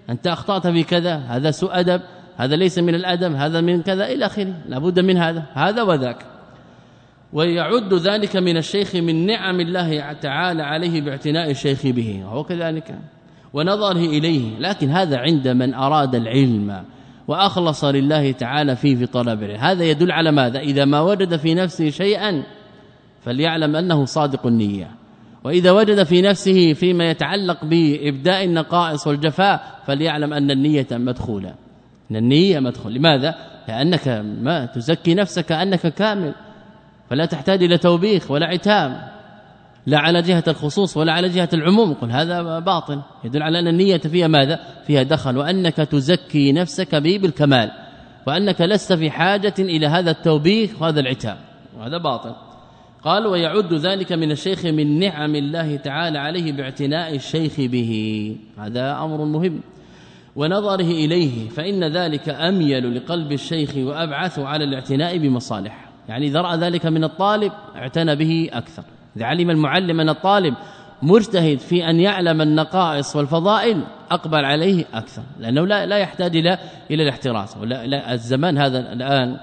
أنت أخطأت في كذا هذا سوء أدب هذا ليس من الأدب هذا من كذا إلى آخره لابد من هذا هذا وذاك. ويعد ذلك من الشيخ من نعم الله تعالى عليه باعتناء الشيخ به وهو كذلك. ونظره إليه لكن هذا عند من أراد العلم وأخلص لله تعالى فيه في طلب هذا يدل على ماذا؟ إذا ما وجد في نفسه شيئا فليعلم أنه صادق النية. وإذا وجد في نفسه فيما يتعلق بإبداء النقائص والجفاء فليعلم أن النية مدخولة. إن النية مدخول لماذا؟ لأنك ما تزكي نفسك أنك كامل. فلا تحتاج إلى توبيخ ولا عتاب. لا على جهة الخصوص ولا على جهة العموم. قل هذا باطل. يدل على أن النية فيها ماذا؟ فيها دخل. وأنك تزكي نفسك به بالكمال. وأنك لست في حاجة إلى هذا التوبيخ وهذا العتاب. وهذا باطل. قال ويعد ذلك من الشيخ من نعم الله تعالى عليه باعتناء الشيخ به. هذا أمر مهم. ونظره إليه فإن ذلك أميل لقلب الشيخ وأبعث على الاعتناء بمصالح. يعني إذا رأى ذلك من الطالب اعتنى به أكثر. إذا علم المعلم أن الطالب مجتهد في أن يعلم النقائص والفضائل أقبل عليه أكثر. لأنه لا, لا يحتاج إلى إلى الاحتراس. ولا لا الزمان هذا الآن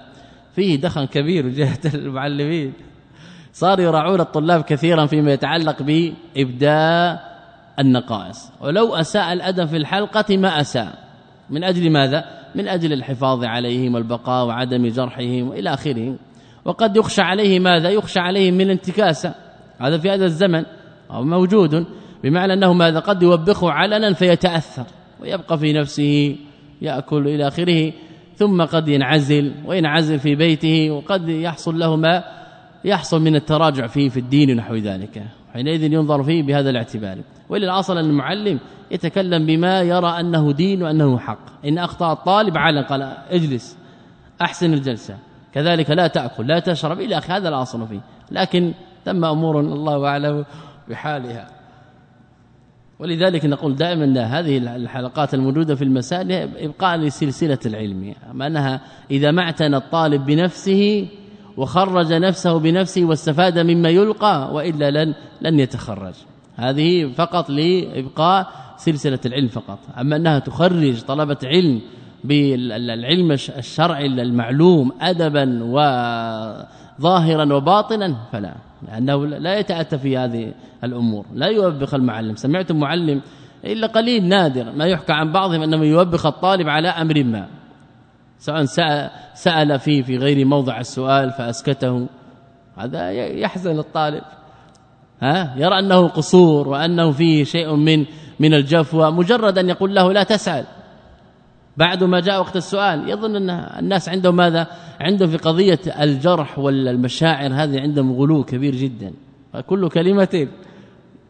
فيه دخن كبير جهة المعلمين. صار يراعون الطلاب كثيرا فيما يتعلق بإبداء النقائص. ولو أساء الأدب في الحلقة ما أساء. من أجل ماذا؟ من أجل الحفاظ عليهم والبقاء وعدم جرحهم وإلى اخره وقد يخشى عليه ماذا؟ يخشى عليه من انتكاسه هذا في هذا الزمن أو موجود بمعنى أنه ماذا؟ قد يوبخه علنا فيتأثر. ويبقى في نفسه يأكل إلى آخره ثم قد ينعزل وينعزل في بيته وقد يحصل له ما يحصل من التراجع فيه في الدين ونحو ذلك. حينئذ ينظر فيه بهذا الاعتبار. وللاصل المعلم يتكلم بما يرى أنه دين وأنه حق. إن أخطأ الطالب على قال اجلس أحسن الجلسة. كذلك لا تأكل لا تشرب إلى آخر هذا الأصل فيه. لكن تم أمور الله أعلم بحالها. ولذلك نقول دائما أن هذه الحلقات الموجودة في المسائل إبقاء لسلسلة العلم أما أنها إذا ما اعتنى الطالب بنفسه وخرج نفسه بنفسه واستفاد مما يلقى وإلا لن لن يتخرج. هذه فقط لإبقاء سلسلة العلم فقط. أما أنها تخرج طلبة علم بالعلم الشرعي المعلوم ادبا وظاهرا وباطنا فلا. لأنه لا يتأتى في هذه الأمور. لا يوبخ المعلم. سمعت معلم إلا قليل نادر ما يحكى عن بعضهم أنه يوبخ الطالب على أمر ما. سواء سأل فيه في غير موضع السؤال فأسكته. هذا يحزن الطالب. ها؟ يرى أنه قصور وأنه فيه شيء من من الجفوه مجرد أن يقول له لا تسأل. بعد ما جاء وقت السؤال يظن أن الناس عندهم ماذا؟ عندهم في قضية الجرح والمشاعر هذه عندهم غلو كبير جدا. كل كلمة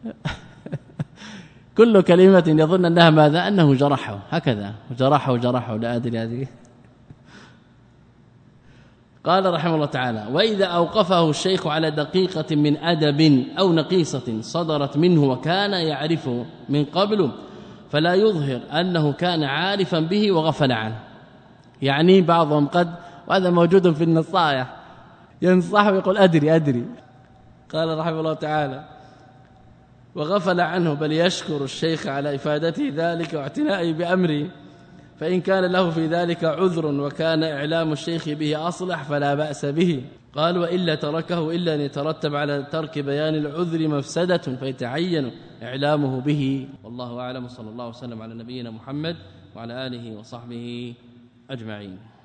كل كلمة يظن أنها ماذا؟ أنه جرحه. هكذا. جرحه جرحه لا أدري هذه. قال رحمه الله تعالى وإذا أوقفه الشيخ على دقيقة من أدب أو نقيصة صدرت منه وكان يعرفه من قبل فلا يظهر أنه كان عارفا به وغفل عنه. يعني بعضهم قد وهذا موجود في النصائح ينصح ويقول أدري أدري. قال رحمه الله تعالى وغفل عنه بل يشكر الشيخ على إفادته ذلك واعتنائه بأمره. فإن كان له في ذلك عذر وكان إعلام الشيخ به أصلح فلا بأس به. قال وإلا تركه إلا أن يترتب على ترك بيان العذر مفسدة فيتعين إعلامه به. والله أعلم. صلى الله وسلم على نبينا محمد وعلى آله وصحبه أجمعين.